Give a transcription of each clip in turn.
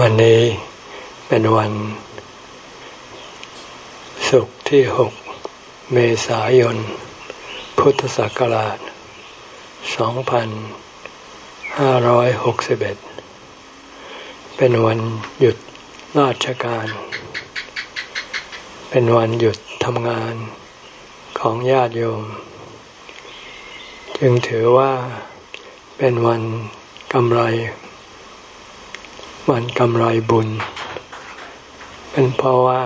วันนี้เป็นวันศุกร์ที่หกเมษายน พุทธศักราช 2561 เป็นวันหยุดราชการ เป็นวันหยุดทำงานของญาติโยม จึงถือว่าเป็นวันกำไร วันกำไรบุญ เป็นเพราะว่า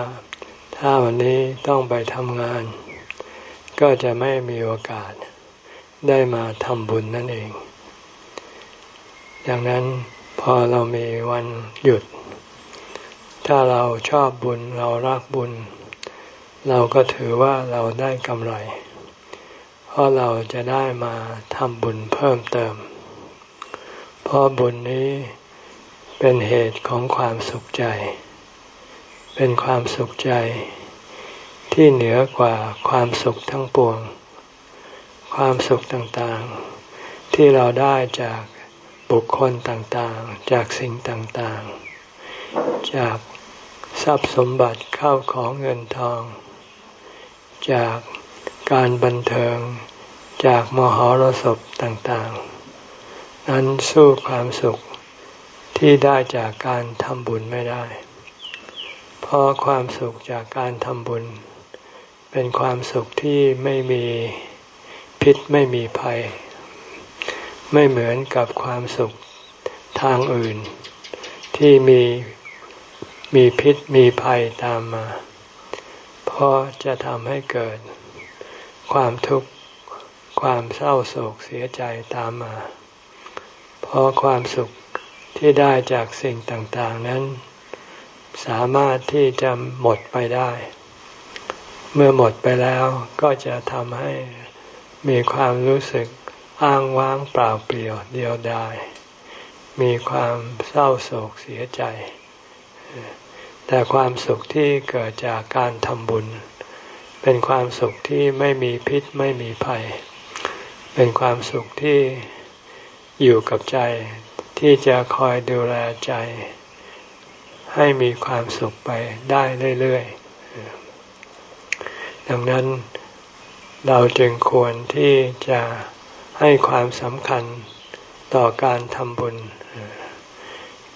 ถ้าวันนี้ต้องไปทำงาน ก็จะไม่มีโอกาสได้มาทำบุญนั่นเอง ดังนั้นพอเรามีวันหยุด ถ้าเราชอบบุญเรารักบุญ เราก็ถือว่าเราได้กำไร เพราะเราจะได้มาทำบุญเพิ่มเติม เพราะบุญนี้ เป็นเหตุของความสุขใจ เป็นความสุขใจ ที่เหนือกว่าความสุขทั้งปวง ความสุขต่างๆ ที่เราได้จากบุคคลต่างๆ จากสิ่งต่างๆ จากทรัพย์สมบัติเข้าของเงินทอง จากการบันเทิง จากมหรสพต่างๆ นั้นสู้ความสุข ที่ได้จากการทำบุญไม่ได้ เพราะความสุขจากการทำบุญ เป็นความสุขที่ไม่มีพิษไม่มีภัย ไม่เหมือนกับความสุขทางอื่น ที่มีมีพิษมีภัยตามมา เพราะจะทำให้เกิด ความทุกข์ความเศร้าโศกเสียใจตามมา เพราะความสุข ที่ได้จากสิ่งต่างๆนั้น สามารถที่จะหมดไปได้ เมื่อหมดไปแล้วก็จะทำให้มีความรู้สึกอ้างว้างเปล่าเปลี่ยวเดียวดายมีความเศร้าโศกเสียใจ แต่ความสุขที่เกิดจากการทำบุญ เป็นความสุขที่ไม่มีพิษไม่มีภัย เป็นความสุขที่อยู่กับใจ ที่จะคอยดูแลใจ ให้มีความสุขไปได้เรื่อยๆ ดังนั้นเราจึงควรที่จะให้ความสำคัญต่อการทำบุญ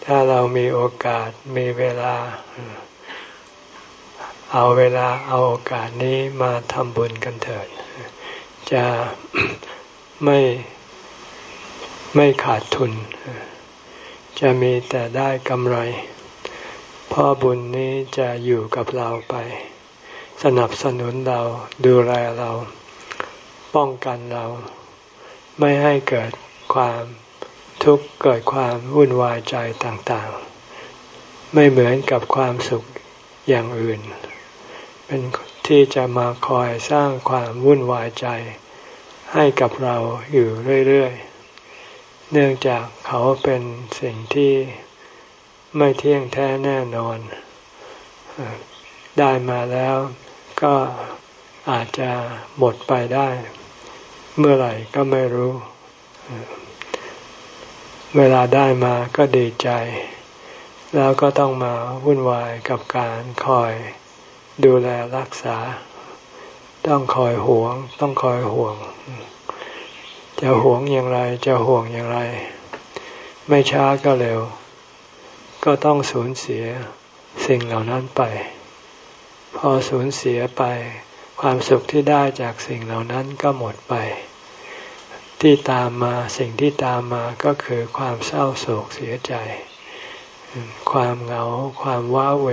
ถ้าเรามีโอกาสมีเวลา เอาเวลาเอาโอกาสนี้มาทำบุญกันเถิด จะไม่ ไม่ขาดทุน จะมีแต่ได้กำไรเพราะบุญนี้จะอยู่กับเราไป สนับสนุนเราดูแลเรา ป้องกันเรา ไม่ให้เกิดความทุกข์เกิดความวุ่นวายใจต่างๆ ไม่เหมือนกับความสุขอย่างอื่น เป็นที่จะมาคอยสร้างความวุ่นวายใจให้กับเราอยู่เรื่อยๆ เนื่องจากเขาเป็นสิ่งที่ไม่เที่ยงแท้แน่นอน ได้มาแล้วก็อาจจะหมดไปได้ เมื่อไหร่ก็ไม่รู้ เวลาได้มาก็ดีใจ แล้วก็ต้องมาวุ่นวายกับการคอยดูแลรักษา ต้องคอยห่วง ต้องคอยห่วง จะหวงอย่างไร จะห่วงอย่างไร ไม่ช้าก็เร็ว ก็ต้องสูญเสียสิ่งเหล่านั้นไป พอสูญเสียไป ความสุขที่ได้จากสิ่งเหล่านั้นก็หมดไป ที่ตามมาสิ่งที่ตามมาก็คือความเศร้าโศกเสียใจ ความเหงา ความว้าเหว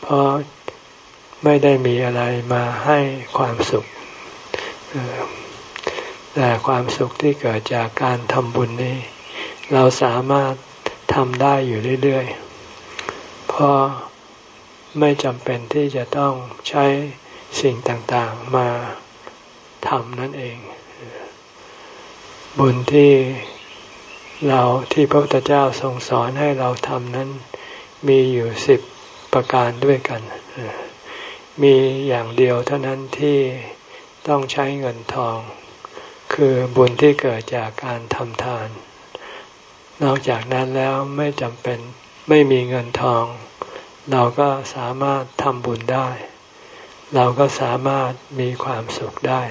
เพราะไม่ได้มีอะไรมาให้ความสุข แต่ความสุขที่เกิดจากการทำบุญนี้ เราสามารถทำได้อยู่เรื่อยๆ เพราะไม่จำเป็นที่จะต้องใช้สิ่งต่างๆมาทำนั่นเอง บุญที่เราที่พระพุทธเจ้าทรงสอนให้เราทำนั้นมีอยู่สิบประการด้วยกัน มีอย่างเดียวเท่านั้นที่ต้องใช้เงินทอง คือบุญที่เกิดจากการทำทาน นอกจากนั้นแล้วไม่จำเป็นไม่มีเงินทอง เราก็สามารถทำบุญได้ เราก็สามารถมีความสุขได้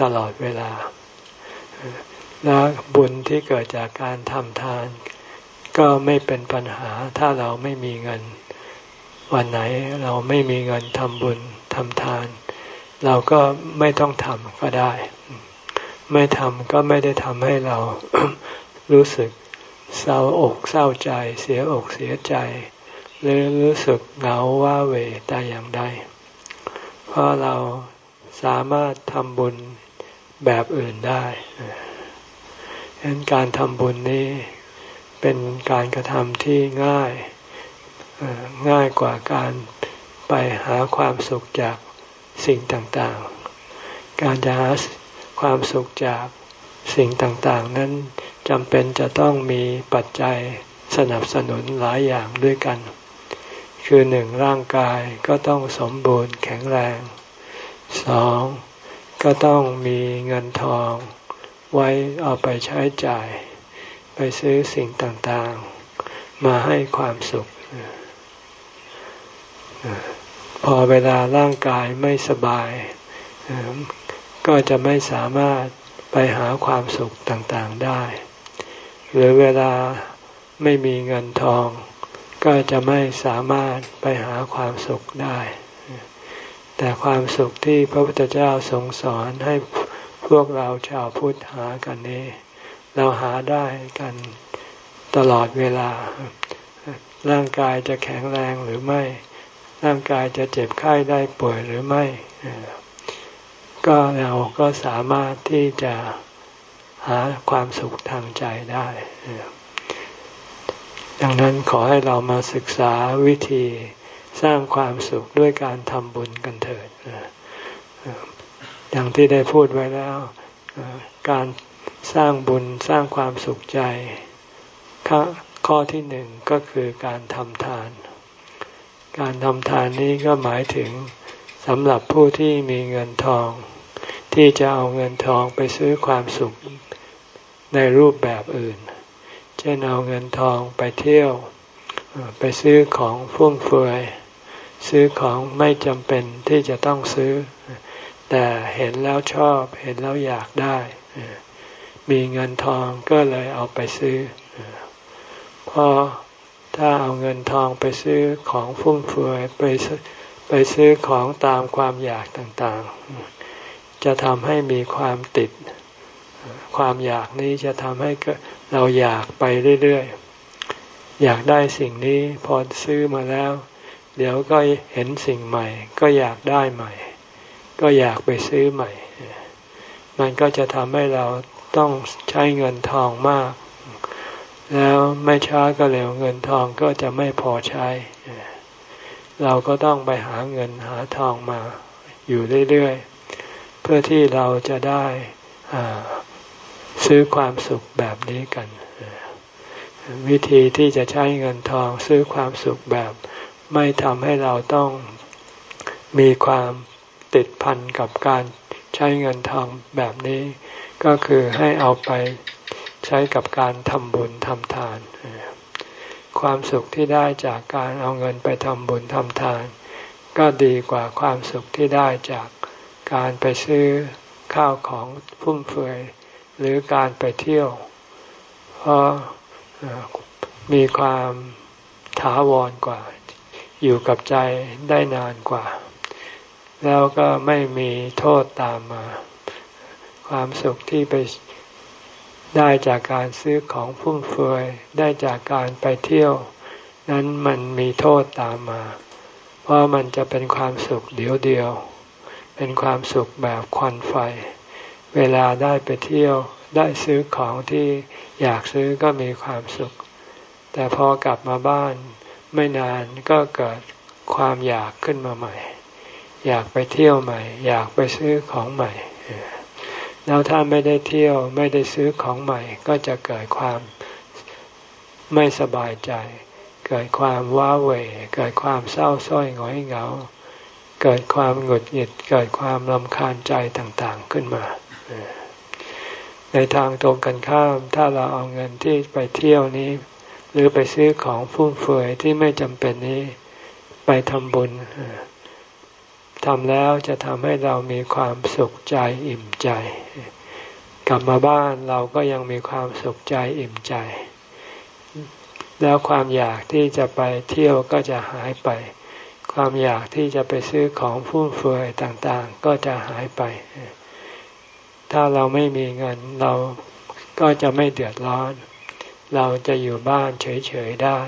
ตลอดเวลา และบุญที่เกิดจากการทำทาน ก็ไม่เป็นปัญหาถ้าเราไม่มีเงิน วันไหนเราไม่มีเงินทำบุญทำทาน เราก็ไม่ต้องทำก็ได้ ไม่ทำก็ไม่ได้ทำให้เรารู้สึกเศร้าอกเศร้าใจ เสียอกเสียใจ หรือรู้สึกเหงาว้าเวแต่อย่างใด เพราะเราสามารถทำบุญแบบอื่นได้ฉะนั้นการทำบุญนี้เป็นการกระทำที่ง่ายง่ายกว่าการไปหาความสุขจากสิ่งต่างๆ การจะหา ความสุขจากสิ่งต่างๆ นั้นจำเป็นจะต้องมีปัจจัยสนับสนุนหลายอย่างด้วยกัน คือหนึ่งร่างกายก็ต้องสมบูรณ์แข็งแรงสองก็ต้องมีเงินทอง ไว้เอาไปใช้จ่าย ไปซื้อสิ่งต่างๆ มาให้ความสุข พอเวลาร่างกายไม่สบาย ก็จะไม่สามารถไปหาความสุขต่างๆได้ หรือเวลาไม่มีเงินทอง ก็จะไม่สามารถไปหาความสุขได้ แต่ความสุขที่พระพุทธเจ้าทรงสอนให้พวกเราชาวพุทธหากันนี้ เราหาได้กันตลอดเวลา ร่างกายจะแข็งแรงหรือไม่ ร่างกายจะเจ็บไข้ได้ป่วยหรือไม่ ก็เราก็สามารถที่จะหาความสุขทางใจได้ ดังนั้นขอให้เรามาศึกษาวิธีสร้างความสุขด้วยการทำบุญกันเถิดอย่างที่ได้พูดไว้แล้ว การสร้างบุญสร้างความสุขใจ ข้อที่หนึ่งก็คือการทำทาน การทำทานนี้ก็หมายถึงสำหรับผู้ที่มีเงินทอง ที่จะเอาเงินทองไปซื้อความสุขในรูปแบบอื่น เช่นเอาเงินทองไปเที่ยว ไปซื้อของฟุ่มเฟือย ซื้อของไม่จำเป็นที่จะต้องซื้อ แต่เห็นแล้วชอบ เห็นแล้วอยากได้ มีเงินทองก็เลยเอาไปซื้อ เพราะถ้าเอาเงินทองไปซื้อของฟุ่มเฟือยไปไปซื้อของตามความอยากต่างๆ จะทำให้มีความติด ความอยากนี้จะทำให้เราอยากไปเรื่อยๆ อยากได้สิ่งนี้พอซื้อมาแล้ว เดี๋ยวก็เห็นสิ่งใหม่ ก็อยากได้ใหม่ ก็อยากไปซื้อใหม่ มันก็จะทำให้เราต้องใช้เงินทองมาก แล้วไม่ช้าก็เร็วเงินทองก็จะไม่พอใช้ เราก็ต้องไปหาเงินหาทองมาอยู่เรื่อยๆ เพื่อที่เราจะได้ซื้อความสุขแบบนี้กัน วิธีที่จะใช้เงินทองซื้อความสุขแบบ ไม่ทำให้เราต้องมีความติดพันกับการใช้เงินทองแบบนี้ ก็คือให้เอาไปใช้กับการทำบุญทำทาน ความสุขที่ได้จากการเอาเงินไปทำบุญทำทาน ก็ดีกว่าความสุขที่ได้จาก การไปซื้อข้าวของฟุ่มเฟือยหรือการไปเที่ยว เพราะมีความถาวรกว่า อยู่กับใจได้นานกว่า แล้วก็ไม่มีโทษตามมา ความสุขที่ไปได้จากการซื้อของฟุ่มเฟือยได้จากการไปเที่ยว นั้นมันมีโทษตามมา เพราะมันจะเป็นความสุขเดียวเดียว เป็นความสุขแบบควันไฟ เวลาได้ไปเที่ยวได้ซื้อของที่อยากซื้อก็มีความสุข แต่พอกลับมาบ้านไม่นานก็เกิดความอยากขึ้นมาใหม่ อยากไปเที่ยวใหม่ อยากไปซื้อของใหม่ แล้วถ้าไม่ได้เที่ยวไม่ได้ซื้อของใหม่ ก็จะเกิดความไม่สบายใจ เกิดความว้าเหวเกิดความเศร้าส้อยหงอยเหงา เกิดความหงุดหงิดเกิดความลำคาญใจต่างๆขึ้นมา ในทางตรงกันข้าม ถ้าเราเอาเงินที่ไปเที่ยวนี้ หรือไปซื้อของฟุ่มเฟือยที่ไม่จำเป็นนี้ ไปทำบุญทำแล้วจะทำให้เรามีความสุขใจอิ่มใจ กลับมาบ้านเราก็ยังมีความสุขใจอิ่มใจ แล้วความอยากที่จะไปเที่ยวก็จะหายไป ความอยากที่จะไปซื้อของฟุ่มเฟือยต่างๆ ก็จะหายไป ถ้าเราไม่มีเงินเราก็จะไม่เดือดร้อน เราจะอยู่บ้านเฉยๆได้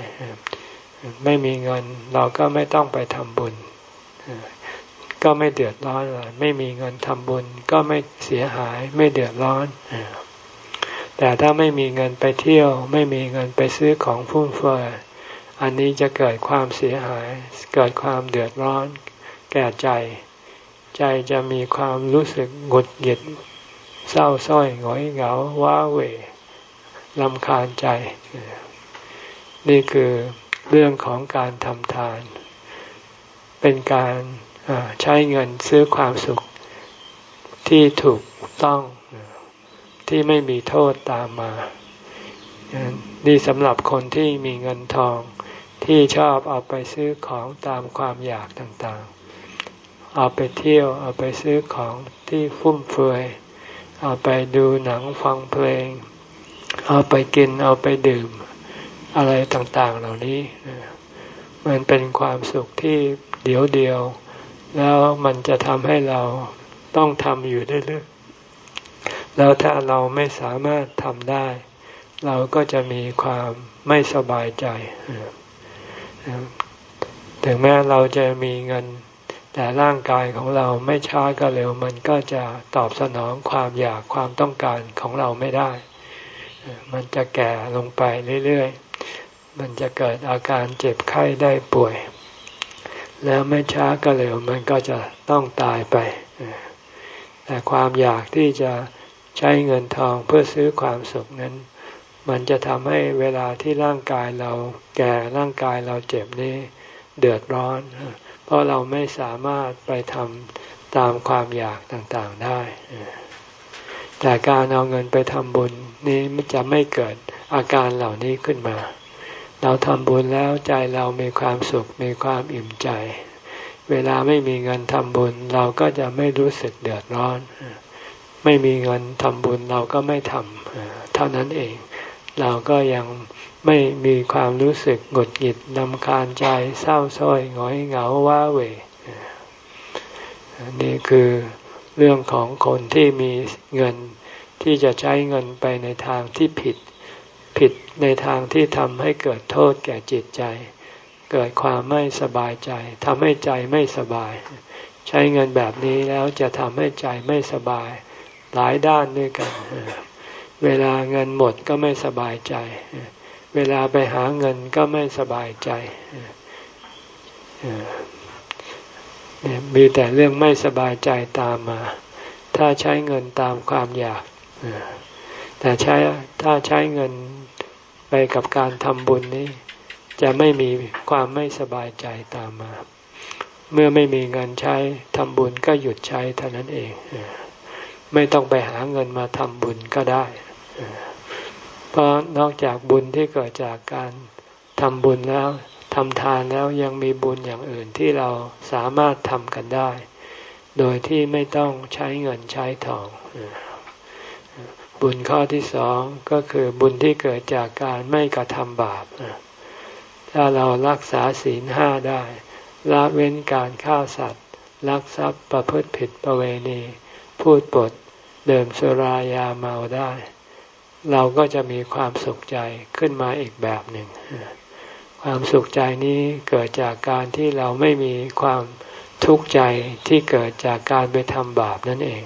ไม่มีเงินเราก็ไม่ต้องไปทำบุญ ก็ไม่เดือดร้อนอะไรไม่มีเงินทำบุญ ก็ไม่เสียหายไม่เดือดร้อน แต่ถ้าไม่มีเงินไปเที่ยว ไม่มีเงินไปซื้อของฟุ่มเฟือย อันนี้จะเกิดความเสียหาย เกิดความเดือดร้อน แก่ใจ ใจจะมีความรู้สึกหงุดหงิด เศร้าส้อยหงอยเหงาว้าเหวลำคาญใจ นี่คือเรื่องของการทำทาน เป็นการใช้เงินซื้อความสุขที่ถูกต้องที่ไม่มีโทษตามมา นี่สำหรับคนที่มีเงินทอง ที่ชอบเอาไปซื้อของตามความอยากต่างๆ เอาไปเที่ยวเอาไปซื้อของที่ฟุ่มเฟือย เอาไปดูหนังฟังเพลง เอาไปกินเอาไปดื่ม อะไรต่างๆเหล่านี้ มันเป็นความสุขที่เดียวเดียว แล้วมันจะทำให้เราต้องทำอยู่เรื่อยๆ แล้วถ้าเราไม่สามารถทำได้ เราก็จะมีความไม่สบายใจ ถึงแม้เราจะมีเงิน แต่ร่างกายของเราไม่ช้าก็เร็ว มันก็จะตอบสนองความอยากความต้องการของเราไม่ได้ มันจะแก่ลงไปเรื่อยๆ มันจะเกิดอาการเจ็บไข้ได้ป่วย แล้วไม่ช้าก็เร็ว มันก็จะต้องตายไป แต่ความอยากที่จะใช้เงินทองเพื่อซื้อความสุขนั้น มันจะทำให้เวลาที่ร่างกายเราแก่ร่างกายเราเจ็บนี้เดือดร้อน เพราะเราไม่สามารถไปทำตามความอยากต่างๆได้ แต่การเอาเงินไปทำบุญนี้จะไม่เกิดอาการเหล่านี้ขึ้นมา เราทำบุญแล้วใจเรามีความสุขมีความอิ่มใจ เวลาไม่มีเงินทำบุญเราก็จะไม่รู้สึกเดือดร้อน ไม่มีเงินทำบุญเราก็ไม่ทำเท่านั้นเอง เราก็ยังไม่มีความรู้สึกหงุดหงิดนำคาญใจเศร้าส้อยหงอยเหงาว้าเหวนี่คือเรื่องของคนที่มีเงินที่จะใช้เงินไปในทางที่ผิด ผิดในทางที่ทำให้เกิดโทษแก่จิตใจ เกิดความไม่สบายใจทำให้ใจไม่สบาย ใช้เงินแบบนี้แล้วจะทำให้ใจไม่สบายหลายด้านด้วยกัน เวลาเงินหมดก็ไม่สบายใจ เวลาไปหาเงินก็ไม่สบายใจมีแต่เรื่องไม่สบายใจตามมา ถ้าใช้เงินตามความอยาก แต่ใช้ถ้าใช้เงินไปกับการทำบุญนี้ จะไม่มีความไม่สบายใจตามมา เมื่อไม่มีเงินใช้ทำบุญก็หยุดใช้เท่านั้นเอง ไม่ต้องไปหาเงินมาทำบุญก็ได้ เพราะนอกจากบุญที่เกิดจากการทำบุญแล้วทำทานแล้วยังมีบุญอย่างอื่นที่เราสามารถทำกันได้ โดยที่ไม่ต้องใช้เงินใช้ทอง บุญข้อที่สองก็คือบุญที่เกิดจากการไม่กระทำบาป ถ้าเรารักษาศีลห้าได้ละเว้นการฆ่าสัตว์ลักทรัพย์ประพฤติผิดประเวณี พูดปด เดิมสุรายาเมาได้ เราก็จะมีความสุขใจขึ้นมาอีกแบบหนึ่ง ความสุขใจนี้เกิดจากการที่เราไม่มีความทุกข์ใจที่เกิดจากการไปทำบาปนั่นเอง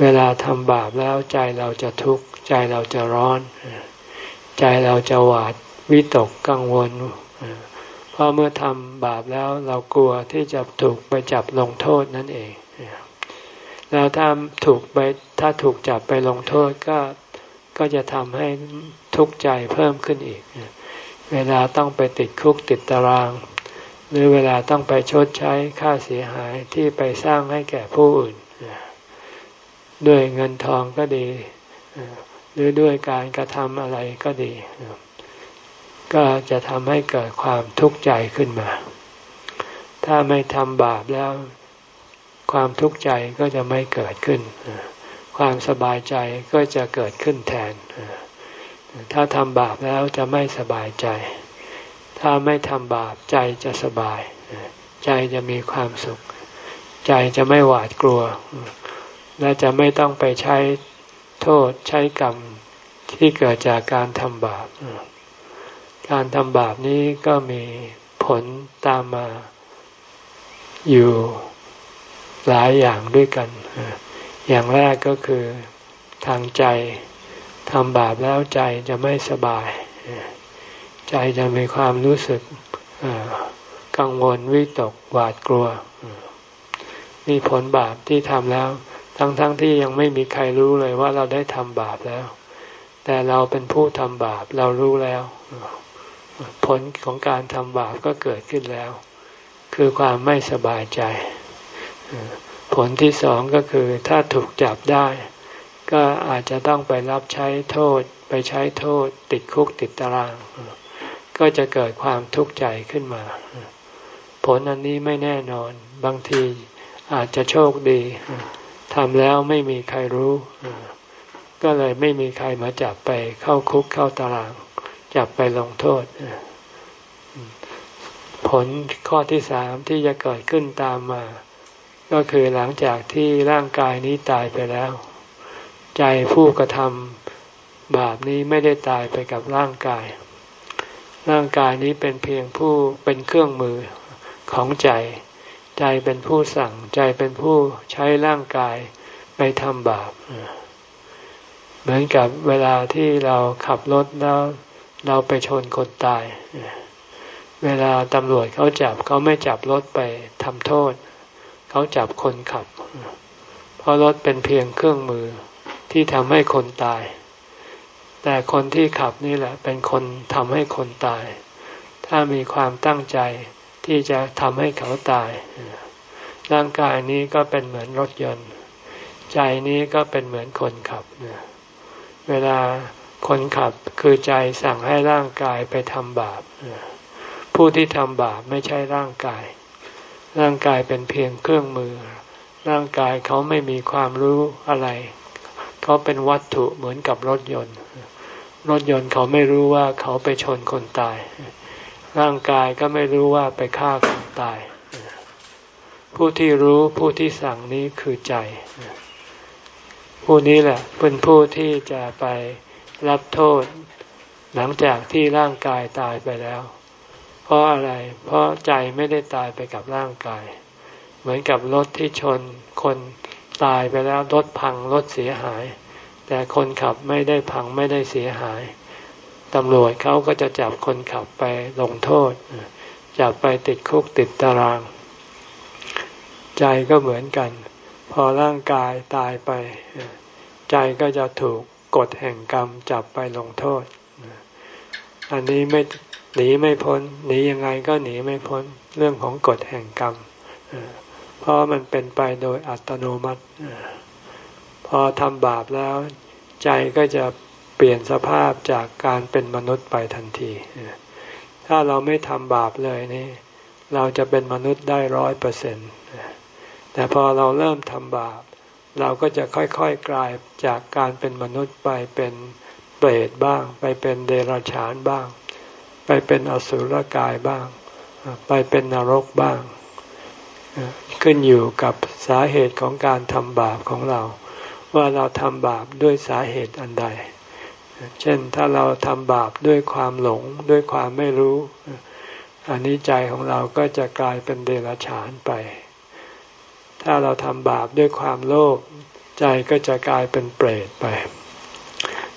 เวลาทำบาปแล้วใจเราจะทุกข์ใจเราจะร้อน ใจเราจะหวาดวิตกกังวลเพราะเมื่อทำบาปแล้วเรากลัวที่จะถูกไปจับลงโทษนั่นเอง แล้วถ้าถูกไปถ้าถูกจับไปลงโทษก็ก็จะทำให้ทุกข์ใจเพิ่มขึ้นอีก เวลาต้องไปติดคุกติดตาราง หรือเวลาต้องไปชดใช้ค่าเสียหายที่ไปสร้างให้แก่ผู้อื่น ด้วยเงินทองก็ดี หรือด้วยการกระทำอะไรก็ดี ก็จะทำให้เกิดความทุกข์ใจขึ้นมา ถ้าไม่ทำบาปแล้ว ความทุกข์ใจก็จะไม่เกิดขึ้น ความสบายใจก็จะเกิดขึ้นแทน ถ้าทำบาปแล้วจะไม่สบายใจ ถ้าไม่ทำบาปใจจะสบาย ใจจะมีความสุข ใจจะไม่หวาดกลัว และจะไม่ต้องไปใช้โทษใช้กรรมที่เกิดจากการทำบาป การทำบาปนี้ก็มีผลตามมาอยู่ หลายอย่างด้วยกัน อย่างแรกก็คือทางใจทำบาปแล้วใจจะไม่สบาย ใจจะมีความรู้สึกกังวลวิตกหวาดกลัวมีผลบาปที่ทำแล้ว ทั้งๆทที่ยังไม่มีใครรู้เลยว่าเราได้ทำบาปแล้ว แต่เราเป็นผู้ทำบาปเรารู้แล้ว ผลของการทำบาปก็เกิดขึ้นแล้ว คือความไม่สบายใจ ผลที่สองก็คือถ้าถูกจับได้ ก็อาจจะต้องไปรับใช้โทษ ไปใช้โทษ ติดคุกติดตาราง ก็จะเกิดความทุกข์ใจขึ้นมา ผลอันนี้ไม่แน่นอนบางทีอาจจะโชคดีทำแล้วไม่มีใครรู้ ก็เลยไม่มีใครมาจับไปเข้าคุกเข้าตาราง จับไปลงโทษ ผลข้อที่สามที่จะเกิดขึ้นตามมา ก็คือหลังจากที่ร่างกายนี้ตายไปแล้ว ใจผู้กระทำบาปนี้ไม่ได้ตายไปกับร่างกาย ร่างกายนี้เป็นเพียงผู้เป็นเครื่องมือของใจ ใจเป็นผู้สั่งใจเป็นผู้ใช้ร่างกายไปทำบาป เหมือนกับเวลาที่เราขับรถแล้วเราไปชนคนตาย เวลาตำรวจเขาจับเขาไม่จับรถไปทำโทษเขาจับคนขับ เพราะรถเป็นเพียงเครื่องมือที่ทำให้คนตาย แต่คนที่ขับนี่แหละ เป็นคนทำให้คนตาย ถ้ามีความตั้งใจที่จะทำให้เขาตาย ร่างกายนี้ก็เป็นเหมือนรถยนต์ ใจนี้ก็เป็นเหมือนคนขับ เวลาคนขับคือใจสั่งให้ร่างกายไปทำบาป ผู้ที่ทำบาปไม่ใช่ร่างกาย ร่างกายเป็นเพียงเครื่องมือ ร่างกายเขาไม่มีความรู้อะไร เขาเป็นวัตถุเหมือนกับรถยนต์ รถยนต์เขาไม่รู้ว่าเขาไปชนคนตาย ร่างกายก็ไม่รู้ว่าไปฆ่าคนตาย ผู้ที่รู้ผู้ที่สั่งนี้คือใจ ผู้นี้แหละเป็นผู้ที่จะไปรับโทษ หลังจากที่ร่างกายตายไปแล้ว เพราะอะไร เพราะใจไม่ได้ตายไปกับร่างกาย เหมือนกับรถที่ชน คนตายไปแล้วรถพังรถเสียหาย แต่คนขับไม่ได้พังไม่ได้เสียหายตำรวจเขาก็จะจับคนขับไปลงโทษ จับไปติดคุกติดตาราง ใจก็เหมือนกัน พอร่างกายตายไป ใจก็จะถูกกฎแห่งกรรมจับไปลงโทษ อันนี้ไม่ หนีไม่พ้น หนียังไงก็หนีไม่พ้นเรื่องของกฎแห่งกรรมเพราะมันเป็นไปโดยอัตโนมัติพอทำบาปแล้ว ใจก็จะเปลี่ยนสภาพจากการเป็นมนุษย์ไปทันที ถ้าเราไม่ทำบาปเลยนี่ เราจะเป็นมนุษย์ได้ร้อยเปอร์เซ็นต์แต่พอเราเริ่มทำบาป เราก็จะค่อยๆกลายจากการเป็นมนุษย์ไปเป็นเปรตบ้าง ไปเป็นเดรัจฉานบ้าง ไปเป็นอสุรกายบ้าง ไปเป็นนรกบ้าง ขึ้นอยู่กับสาเหตุของการทำบาปของเรา ว่าเราทำบาปด้วยสาเหตุอันใด เช่นถ้าเราทำบาปด้วยความหลงด้วยความไม่รู้ อันนี้ใจของเราก็จะกลายเป็นเดรัจฉานไป ถ้าเราทำบาปด้วยความโลภใจก็จะกลายเป็นเปรตไป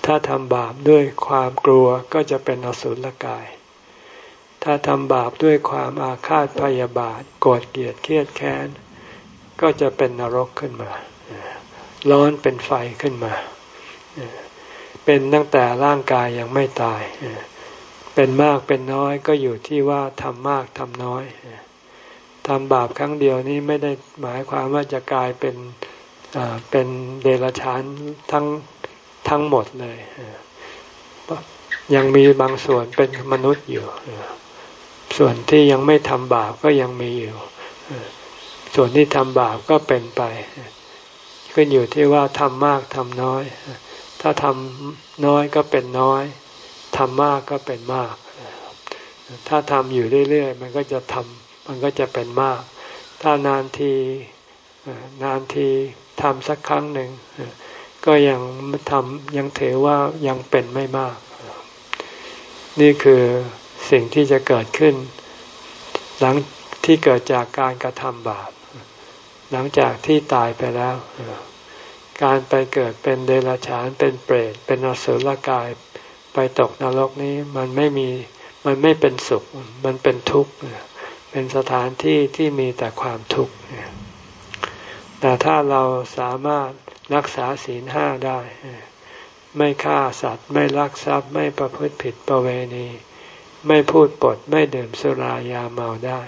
ถ้าทำบาปด้วยความกลัวก็จะเป็นอสุรกาย ถ้าทำบาปด้วยความอาฆาตพยาบาทโกรธเกลียดเครียดแค้น ก็จะเป็นนรกขึ้นมา ร้อนเป็นไฟขึ้นมา เป็นตั้งแต่ร่างกายยังไม่ตาย เป็นมากเป็นน้อยก็อยู่ที่ว่าทำมากทำน้อยทำบาปครั้งเดียวนี้ไม่ได้หมายความว่าจะกลายเป็นเป็นเดรัจฉานทั้งทั้งหมดเลยยังมีบางส่วนเป็นมนุษย์อยู่ ส่วนที่ยังไม่ทำบาปก็ยังมีอยู่ ส่วนที่ทำบาปก็เป็นไป ขึ้นอยู่ที่ว่าทำมากทำน้อย ถ้าทำน้อยก็เป็นน้อยทำมากก็เป็นมาก ถ้าทำอยู่เรื่อยๆ มันก็จะทำมันก็จะเป็นมาก ถ้านานทีนานทีทำสักครั้งหนึ่งก็ยังทำยังถือว่ายังเป็นไม่มาก นี่คือ สิ่งที่จะเกิดขึ้น หลังที่เกิดจากการกระทำบาป หลังจากที่ตายไปแล้ว การไปเกิดเป็นเดรัจฉานเป็นเปรต เป็นอสุรกาย ไปตกนรกนี้มันไม่มีมันไม่เป็นสุข มันเป็นทุกข์เป็นสถานที่ที่มีแต่ความทุกข์แต่ถ้าเราสามารถรักษาศีลห้าได้ ไม่ฆ่าสัตว์ ไม่ลักทรัพย์ ไม่ประพฤติผิดประเวณี ไม่พูดปดไม่ดื่มสุรายาเมาได้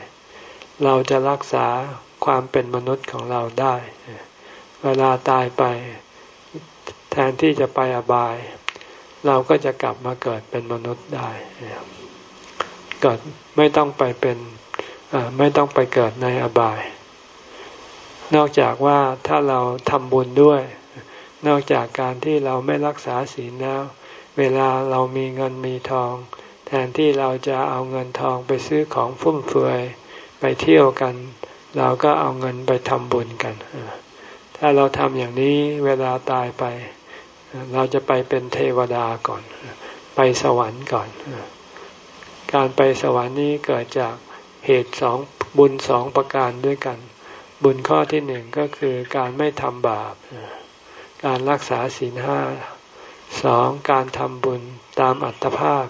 เราจะรักษาความเป็นมนุษย์ของเราได้ เวลาตายไป แทนที่จะไปอบาย เราก็จะกลับมาเกิดเป็นมนุษย์ได้เกิดไม่ต้องไปเป็นไม่ต้องไปเกิดในอบาย นอกจากว่าถ้าเราทำบุญด้วย นอกจากการที่เราไม่รักษาศีลแล้ว เวลาเรามีเงินมีทอง ทนที่เราจะเอาเงินทองไปซื้อของฟุ่มเฟือยไปเที่ยวกัน เราก็เอาเงินไปทำบุญกัน ถ้าเราทำอย่างนี้เวลาตายไป เราจะไปเป็นเทวดาก่อน ไปสวรรค์ก่อน การไปสวรรค์นี้เกิดจากเหตุสองบุญสองประการด้วยกัน บุญข้อที่หนึ่งก็คือการไม่ทำบาป การรักษาศีลห้าสองการทำบุญตามอัตภาพ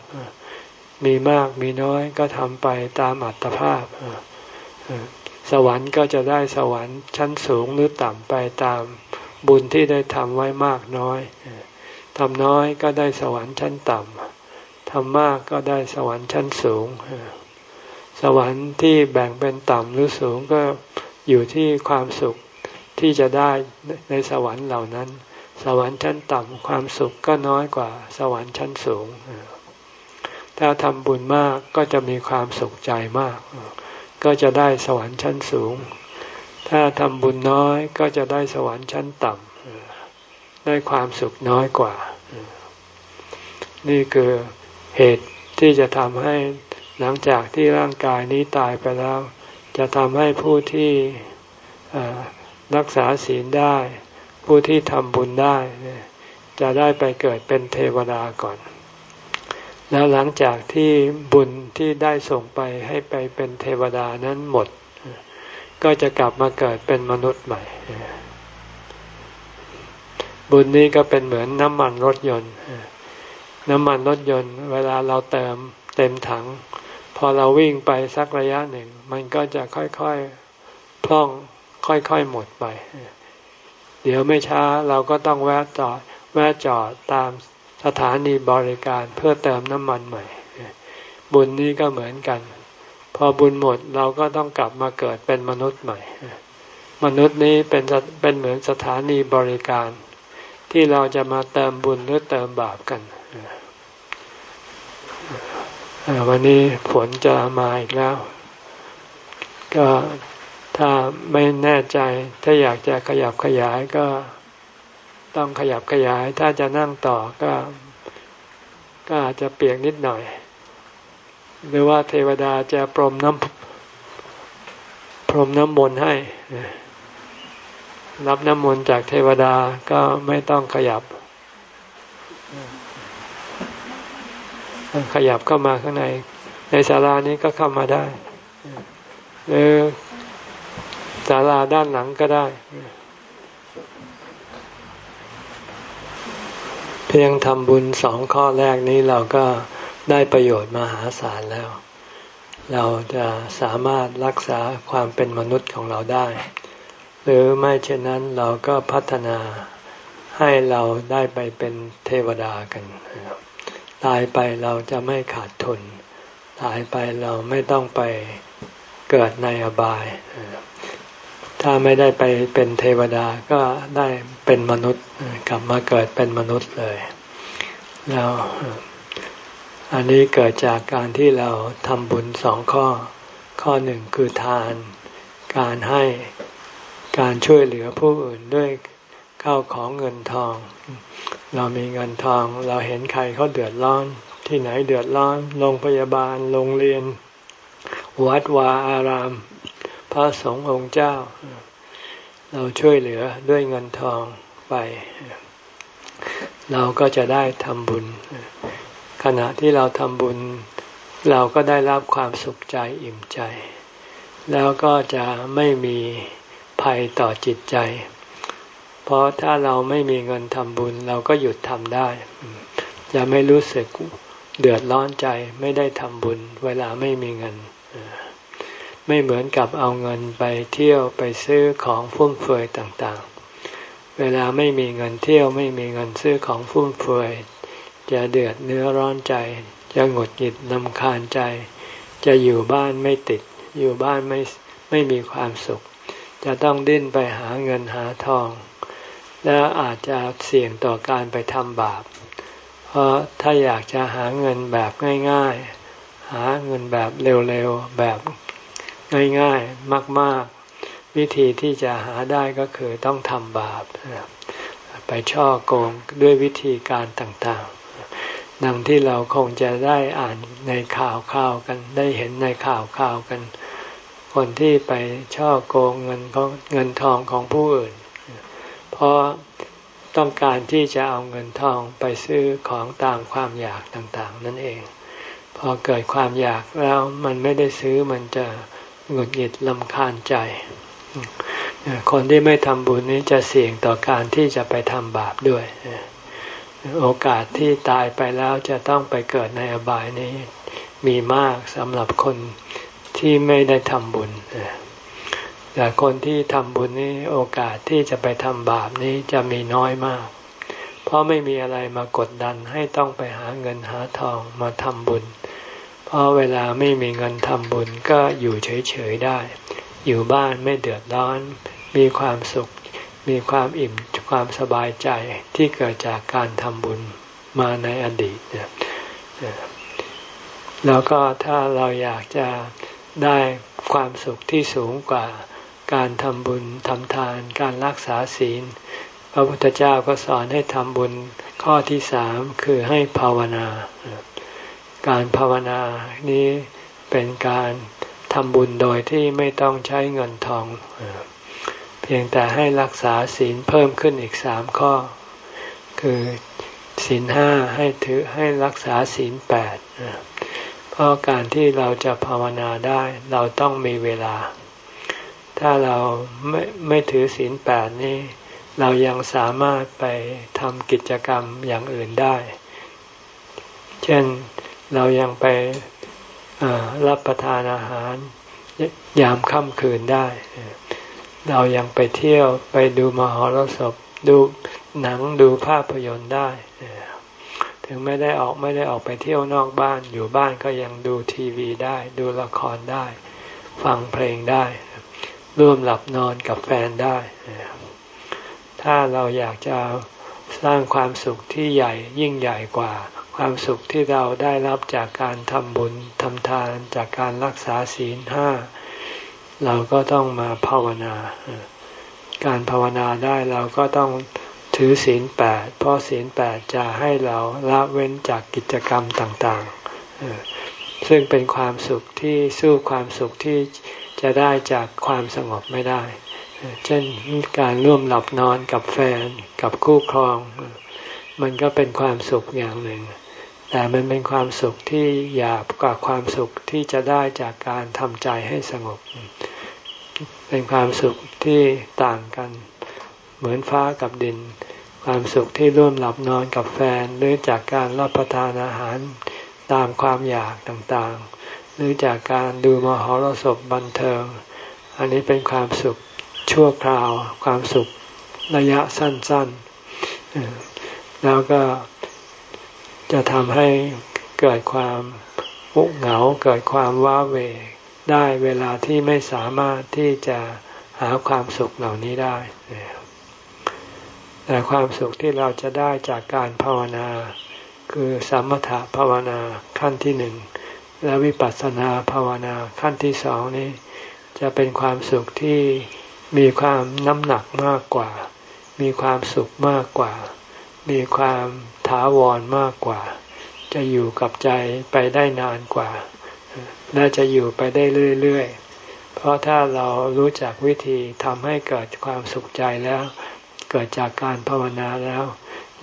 มีมากมีน้อยก็ทำไปตามอัตภาพ สวรรค์ก็จะได้สวรรค์ชั้นสูงหรือต่ำไปตามบุญที่ได้ทำไว้มากน้อยทำน้อยก็ได้สวรรค์ชั้นต่ำทำมากก็ได้สวรรค์ชั้นสูง สวรรค์ที่แบ่งเป็นต่ำหรือสูงก็อยู่ที่ความสุขที่จะได้ในสวรรค์เหล่านั้น สวรรค์ชั้นต่ำความสุขก็น้อยกว่าสวรรค์ชั้นสูง ถ้าทำบุญมากก็จะมีความสุขใจมาก ก็จะได้สวรรค์ชั้นสูง ถ้าทำบุญน้อยก็จะได้สวรรค์ชั้นต่ำได้ความสุขน้อยกว่า นี่คือเหตุที่จะทำให้หลังจากที่ร่างกายนี้ตายไปแล้ว จะทำให้ผู้ที่รักษาศีลได้ ผู้ที่ทำบุญได้ จะได้ไปเกิดเป็นเทวดาก่อน แล้วหลังจากที่บุญที่ได้ส่งไปให้ไปเป็นเทวดานั้นหมด ก็จะกลับมาเกิดเป็นมนุษย์ใหม่ บุญนี้ก็เป็นเหมือนน้ำมันรถยนต์ น้ำมันรถยนต์ เวลาเราเติมเต็มถัง พอเราวิ่งไปสักระยะหนึ่ง มันก็จะค่อยๆพล่องค่อยๆหมดไป เดี๋ยวไม่ช้าเราก็ต้องแวะจอดแวะจอดตาม สถานีบริการเพื่อเติมน้ำมันใหม่ บุญนี้ก็เหมือนกัน พอบุญหมดเราก็ต้องกลับมาเกิดเป็นมนุษย์ใหม่ มนุษย์นี้เป็นเป็นเหมือนสถานีบริการ ที่เราจะมาเติมบุญหรือเติมบาปกันวันนี้ฝนจะมาอีกแล้ว ก็ถ้าไม่แน่ใจถ้าอยากจะขยับขยายก็ ต้องขยับขยาย ถ้าจะนั่งต่อก็ ก็อาจจะเปียกนิดหน่อย หรือว่าเทวดาจะปรมน้ำพรมน้ำมนต์ให้ รับน้ำมนต์จากเทวดาก็ไม่ต้องขยับ ขยับเข้ามาข้างใน ในศาลานี้ก็เข้ามาได้ หรือศาลาด้านหลังก็ได้ พียงทำบุญสองข้อแรกนี้เราก็ได้ประโยชน์มหาศาลแล้ว เราจะสามารถรักษาความเป็นมนุษย์ของเราได้ หรือไม่เช่นนั้นเราก็พัฒนาให้เราได้ไปเป็นเทวดากัน ตายไปเราจะไม่ขาดทุน ตายไปเราไม่ต้องไปเกิดในอบาย ถ้าไม่ได้ไปเป็นเทวดาก็ได้ เป็นมนุษย์กลับมาเกิดเป็นมนุษย์เลย แล้วอันนี้เกิดจากการที่เราทำบุญสองข้อ ข้อหนึ่งคือทาน การให้การช่วยเหลือผู้อื่นด้วยเข้าของเงินทอง เรามีเงินทอง เราเห็นใครเขาเดือดร้อน ที่ไหนเดือดร้อนโรงพยาบาลโรงเรียน วัดวาอาราม พระสงฆ์องค์เจ้า เราช่วยเหลือด้วยเงินทองไป เราก็จะได้ทำบุญ ขณะที่เราทำบุญ เราก็ได้รับความสุขใจอิ่มใจ แล้วก็จะไม่มีภัยต่อจิตใจ เพราะถ้าเราไม่มีเงินทำบุญ เราก็หยุดทำได้จะไม่รู้สึกเดือดร้อนใจไม่ได้ทำบุญ เวลาไม่มีเงิน ไม่เหมือนกับเอาเงินไปเที่ยวไปซื้อของฟุ่มเฟือยต่างๆ เวลาไม่มีเงินเที่ยวไม่มีเงินซื้อของฟุ่มเฟือยจะเดือดเนื้อร้อนใจ จะหงุดหงิดลำคาญใจ จะอยู่บ้านไม่ติด อยู่บ้านไม่ไม่มีความสุข จะต้องดิ้นไปหาเงินหาทอง และอาจจะเสี่ยงต่อการไปทำบาป เพราะถ้าอยากจะหาเงินแบบง่าย ๆ หาเงินแบบเร็วๆแบบ ง่ายๆมาก ๆ วิธีที่จะหาได้ก็คือต้องทำบาปไปช่อโกงด้วยวิธีการต่างๆดังที่เราคงจะได้อ่านในข่าวข่าวกัน ได้เห็นในข่าวข่าวกัน คนที่ไปช่อโกงเงินของเงินทองของผู้อื่น เพราะต้องการที่จะเอาเงินทองไปซื้อของตามความอยากต่างๆ นั่นเอง พอเกิดความอยากแล้วมันไม่ได้ซื้อมันจะ หงุดหงิดลำคาญใจ คนที่ไม่ทำบุญนี้จะเสี่ยงต่อการที่จะไปทำบาปด้วย โอกาสที่ตายไปแล้วจะต้องไปเกิดในอบายนี้มีมากสำหรับคนที่ไม่ได้ทำบุญแต่คนที่ทำบุญนี้โอกาสที่จะไปทำบาปนี้จะมีน้อยมาก เพราะไม่มีอะไรมากดดันให้ต้องไปหาเงินหาทองมาทำบุญ ราะเวลาไม่มีเงินทำบุญก็อยู่เฉยๆได้ อยู่บ้านไม่เดือดร้อน มีความสุข มีความอิ่มความสบายใจที่เกิดจากการทำบุญมาในอดีตแล้วก็ถ้าเราอยากจะได้ความสุขที่สูงกว่าการทำบุญทำทาน การรักษาศีล พระพุทธเจ้าก็สอนให้ทำบุญข้อที่สามคือให้ภาวนา การภาวนานี้เป็นการทำบุญโดยที่ไม่ต้องใช้เงินทอง เพียงแต่ให้รักษาศีลเพิ่มขึ้นอีกสามข้อ คือศีลห้าให้ถือให้รักษาศีลแปดเพราะการที่เราจะภาวนาได้เราต้องมีเวลา ถ้าเราไม่ไม่ถือศีลแปดนี้ เรายังสามารถไปทำกิจกรรมอย่างอื่นได้ เช่น เรายังไปรับประทานอาหาร ยามค่ำคืนได้ เรายังไปเที่ยวไปดูมหรสพดูหนังดูภาพยนตร์ได้ ถึงไม่ได้ออกไม่ได้ออกไปเที่ยวนอกบ้านอยู่บ้านก็ยังดูทีวีได้ ดูละครได้ ฟังเพลงได้ ร่วมหลับนอนกับแฟนได้ ถ้าเราอยากจะสร้างความสุขที่ใหญ่ยิ่งใหญ่กว่า ความสุขที่เราได้รับจากการทำบุญทำทานจากการรักษาศีลห้าเราก็ต้องมาภาวนา การภาวนาได้เราก็ต้องถือศีลแปดเพราะศีลแปดจะให้เราละเว้นจากกิจกรรมต่างๆ ซึ่งเป็นความสุขที่สู้ความสุขที่จะได้จากความสงบไม่ได้ เช่นการร่วมหลับนอนกับแฟนกับคู่ครอง มันก็เป็นความสุขอย่างหนึ่ง แต่มันเป็นความสุขที่หยาบกว่าความสุขที่จะได้จากการทำใจให้สงบ เป็นความสุขที่ต่างกัน เหมือนฟ้ากับดิน ความสุขที่ร่วมหลับนอนกับแฟน หรือจากการรับประทานอาหารตามความอยากต่างๆ หรือจากการดูมหรสพบันเทิง อันนี้เป็นความสุขชั่วคราว ความสุขระยะสั้นๆ แล้วก็ จะทำให้เกิดความุกเหงาเกิดความว้าเหวได้เวลาที่ไม่สามารถที่จะหาความสุขเหล่านี้ได้ แต่ความสุขที่เราจะได้จากการภาวนา คือสมถะภาวนาขั้นที่หนึ่งและวิปัสสนาภาวนาขั้นที่สองนี้ จะเป็นความสุขที่มีความน้ำหนักมากกว่า มีความสุขมากกว่า มีความ ถาวรมากกว่า จะอยู่กับใจไปได้นานกว่า และจะอยู่ไปได้เรื่อยๆ เพราะถ้าเรารู้จักวิธีทำให้เกิดความสุขใจแล้ว เกิดจากการภาวนาแล้ว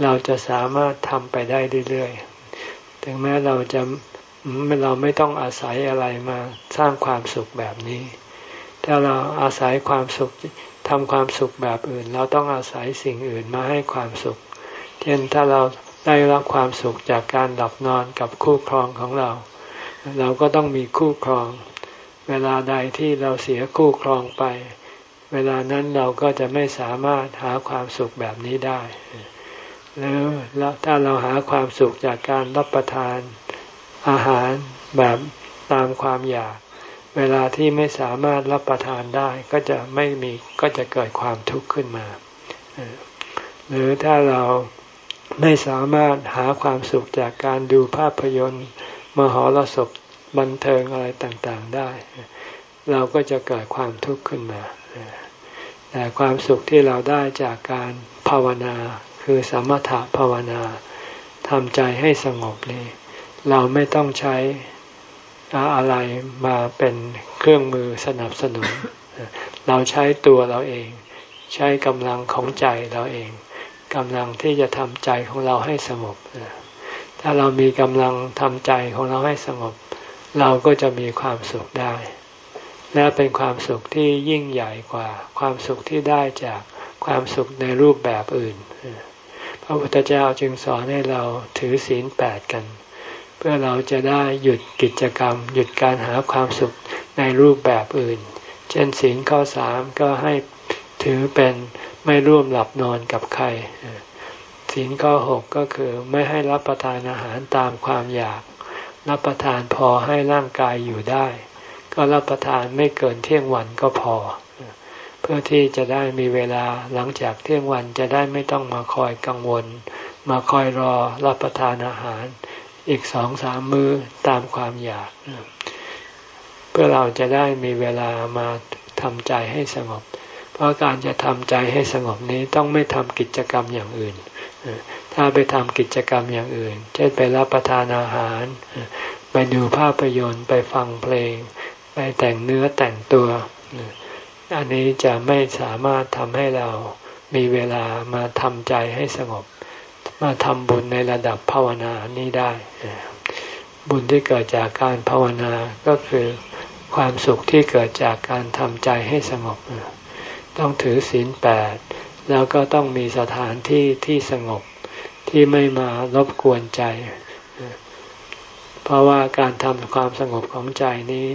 เราจะสามารถทำไปได้เรื่อยๆ ถึงแม้เราจะเราไม่ต้องอาศัยอะไรมาสร้างความสุขแบบนี้ ถ้าเราอาศัยความสุขทำความสุขแบบอื่น เราต้องอาศัยสิ่งอื่นมาให้ความสุข เช่นถ้าเรา ได้รับความสุขจากการหลับนอนกับคู่ครองของเรา เราก็ต้องมีคู่ครอง เวลาใดที่เราเสียคู่ครองไป เวลานั้นเราก็จะไม่สามารถหาความสุขแบบนี้ได้แล้วถ้าเราหาความสุขจากการรับประทานอาหารแบบตามความอยาก เวลาที่ไม่สามารถรับประทานได้ก็จะไม่มีก็จะเกิดความทุกข์ขึ้นมา หรือถ้าเรา ไม่สามารถหาความสุขจากการดูภาพยนตร์ มหรสพบันเทิงอะไรต่างๆได้ เราก็จะเกิดความทุกข์ขึ้นมาแต่ความสุขที่เราได้จากการภาวนาคือสมถะภาวนาทำใจให้สงบนี่เราไม่ต้องใช้อะไรมาเป็นเครื่องมือสนับสนุน เราใช้ตัวเราเอง ใช้กำลังของใจเราเอง กำลังที่จะทำใจของเราให้สงบถ้าเรามีกำลังทำใจของเราให้สงบ เราก็จะมีความสุขได้ และเป็นความสุขที่ยิ่งใหญ่กว่า ความสุขที่ได้จากความสุขในรูปแบบอื่น พระพุทธเจ้าจึงสอนให้เราถือศีลแปดกัน เพื่อเราจะได้หยุดกิจกรรม หยุดการหาความสุขในรูปแบบอื่น เช่นศีลข้อสามก็ให้ถือเป็น ไม่ร่วมหลับนอนกับใครศีลข้อหกก็คือไม่ให้รับประทานอาหารตามความอยาก รับประทานพอให้ร่างกายอยู่ได้ ก็รับประทานไม่เกินเที่ยงวันก็พอ เพื่อที่จะได้มีเวลาหลังจากเที่ยงวันจะได้ไม่ต้องมาคอยกังวล มาคอยรอรับประทานอาหาร อีกสองสามมือตามความอยาก เพื่อเราจะได้มีเวลามาทำใจให้สงบ เพราะการจะทำใจให้สงบนี้ต้องไม่ทำกิจกรรมอย่างอื่น ถ้าไปทำกิจกรรมอย่างอื่น เช่นไปรับประทานอาหาร ไปดูภาพยนตร์ ไปฟังเพลง ไปแต่งเนื้อแต่งตัว อันนี้จะไม่สามารถทำให้เรามีเวลามาทำใจให้สงบ มาทำบุญในระดับภาวนานี้ได้ บุญที่เกิดจากการภาวนาก็คือความสุขที่เกิดจากการทำใจให้สงบ ต้องถือศีลแปดแล้วก็ต้องมีสถานที่ที่สงบที่ไม่มารบกวนใจ เพราะว่าการทำความสงบของใจนี้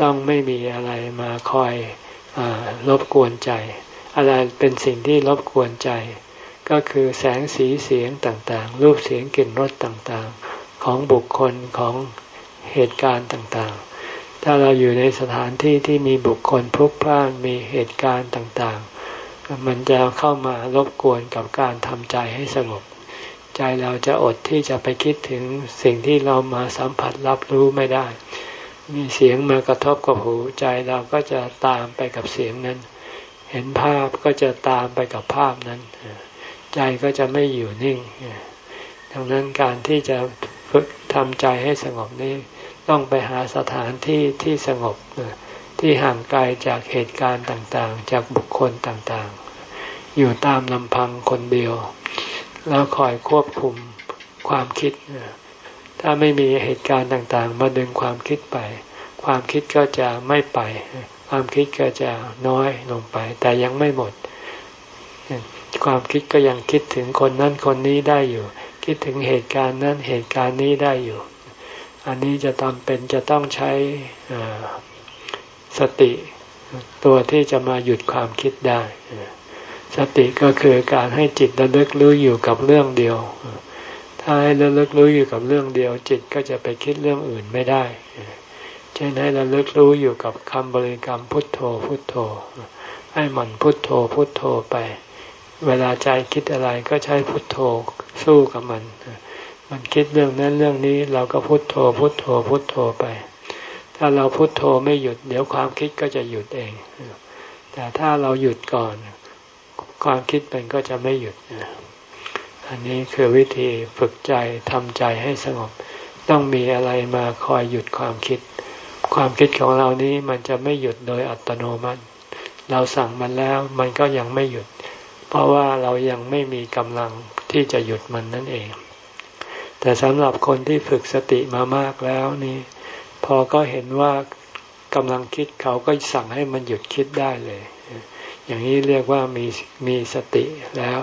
ต้องไม่มีอะไรมาคอยอรบกวนใจ อะไรเป็นสิ่งที่รบกวนใจ ก็คือแสงสีเสียงต่างๆ รูปเสียงกลิ่นรสต่างๆ ของบุคคลของเหตุการณ์ต่างๆ ถ้าเราอยู่ในสถานที่ที่มีบุคคลพลุกพล่านมีเหตุการณ์ต่างๆ มันจะเข้ามารบกวนกับการทำใจให้สงบ ใจเราจะอดที่จะไปคิดถึงสิ่งที่เรามาสัมผัสรับรู้ไม่ได้ มีเสียงมากระทบกับหูใจเราก็จะตามไปกับเสียงนั้น เห็นภาพก็จะตามไปกับภาพนั้น ใจก็จะไม่อยู่นิ่งดังนั้นการที่จะฝึกทำใจให้สงบนี้ ต้องไปหาสถานที่ที่สงบที่ห่างไกลจากเหตุการณ์ต่างๆ จากบุคคลต่างๆ อยู่ตามลำพังคนเดียว แล้วคอยควบคุมความคิด ถ้าไม่มีเหตุการณ์ต่างๆ มาดึงความคิดไป ความคิดก็จะไม่ไป ความคิดก็จะน้อยลงไป แต่ยังไม่หมด ความคิดก็ยังคิดถึงคนนั้นคนนี้ได้อยู่ คิดถึงเหตุการณ์นั้นเหตุการณ์นี้ได้อยู่ อันนี้จะตาเป็นจะต้องใช้สติตัวที่จะมาหยุดความคิดได้ สติก็คือการให้จิตระลึกรู้อยู่กับเรื่องเดียว ถ้าให้ระลึกรู้อยู่กับเรื่องเดียว จิตก็จะไปคิดเรื่องอื่นไม่ได้ เช่นให้ระลึกรู้อยู่กับคำบริกรรมพุทโธพุทโธ ให้มันพุทโธพุทโธไป เวลาใจคิดอะไรก็ใช้พุทโธสู้กับมัน มันคิดเรื่องนั้นเรื่องนี้ เราก็พุทโธพุทโธพุทโธไป ถ้าเราพุทโธไม่หยุด เดี๋ยวความคิดก็จะหยุดเอง แต่ถ้าเราหยุดก่อน ความคิดมันก็จะไม่หยุด อันนี้คือวิธีฝึกใจทำใจให้สงบ ต้องมีอะไรมาคอยหยุดความคิด ความคิดของเรานี้มันจะไม่หยุดโดยอัตโนมัติ เราสั่งมันแล้วมันก็ยังไม่หยุด เพราะว่าเรายังไม่มีกำลังที่จะหยุดมันนั่นเอง แต่สำหรับคนที่ฝึกสติมามากแล้วนี่พอก็เห็นว่ากำลังคิดเขาก็สั่งให้มันหยุดคิดได้เลย อย่างนี้เรียกว่ามีมีสติแล้ว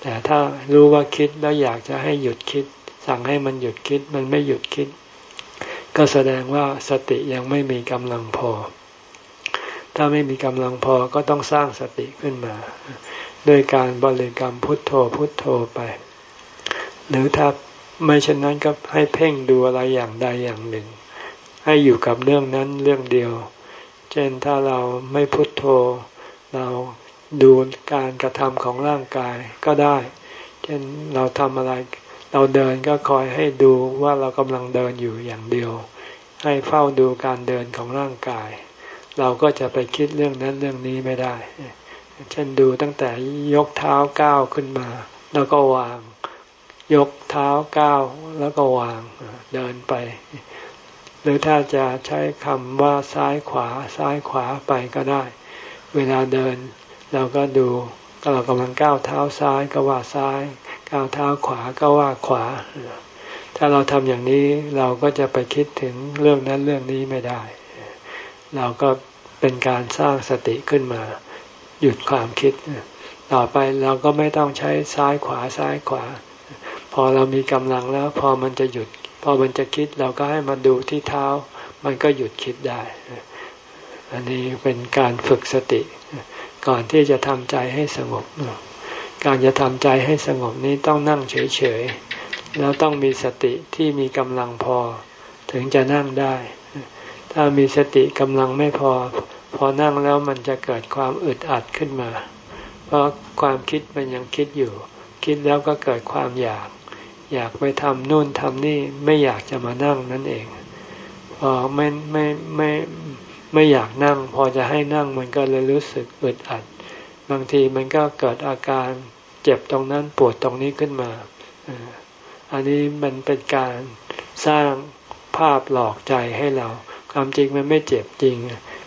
แต่ถ้ารู้ว่าคิดแล้วอยากจะให้หยุดคิด สั่งให้มันหยุดคิดมันไม่หยุดคิด ก็แสดงว่าสติยังไม่มีกำลังพอ ถ้าไม่มีกำลังพอก็ต้องสร้างสติขึ้นมาด้วยการบริกรรมพุทโธพุทโธไป หรือถ้า ไม่เช่นนั้นก็ให้เพ่งดูอะไรอย่างใดอย่างหนึ่ง ให้อยู่กับเรื่องนั้นเรื่องเดียว เช่นถ้าเราไม่พุทโธ เราดูการกระทำของร่างกายก็ได้ เช่นเราทำอะไรเราเดินก็คอยให้ดูว่าเรากำลังเดินอยู่อย่างเดียว ให้เฝ้าดูการเดินของร่างกาย เราก็จะไปคิดเรื่องนั้นเรื่องนี้ไม่ได้ เช่นดูตั้งแต่ยกเท้าก้าวขึ้นมา แล้วก็วาง ยกเท้าก้าวแล้วก็วางเดินไป หรือถ้าจะใช้คำว่าซ้ายขวาซ้ายขวาไปก็ได้ เวลาเดินเราก็ดูเรากำลังก้าวเท้าซ้ายก็ว่าซ้าย ก้าวเท้าขวาก็ว่าขวา ถ้าเราทำอย่างนี้เราก็จะไปคิดถึงเรื่องนั้นเรื่องนี้ไม่ได้ เราก็เป็นการสร้างสติขึ้นมา หยุดความคิด ต่อไปเราก็ไม่ต้องใช้ซ้ายขวาซ้ายขวา พอเรามีกำลังแล้ว พอมันจะหยุด พอมันจะคิดเราก็ให้มาดูที่เท้า มันก็หยุดคิดได้ อันนี้เป็นการฝึกสติ ก่อนที่จะทำใจให้สงบ การจะทำใจให้สงบนี้ต้องนั่งเฉยๆ แล้วต้องมีสติที่มีกำลังพอ ถึงจะนั่งได้ ถ้ามีสติกำลังไม่พอ พอนั่งแล้วมันจะเกิดความอึดอัดขึ้นมา เพราะความคิดมันยังคิดอยู่คิดแล้วก็เกิดความอยาก อยากไปทำนู่นทำนี่ไม่อยากจะมานั่งนั่นเองพอไม่ไม่ไม่ไม่อยากนั่ง พอจะให้นั่งมันก็เลยรู้สึกอึดอัด บางทีมันก็เกิดอาการเจ็บตรงนั้นปวดตรงนี้ขึ้นมา อันนี้มันเป็นการสร้างภาพหลอกใจให้เรา ความจริงมันไม่เจ็บจริง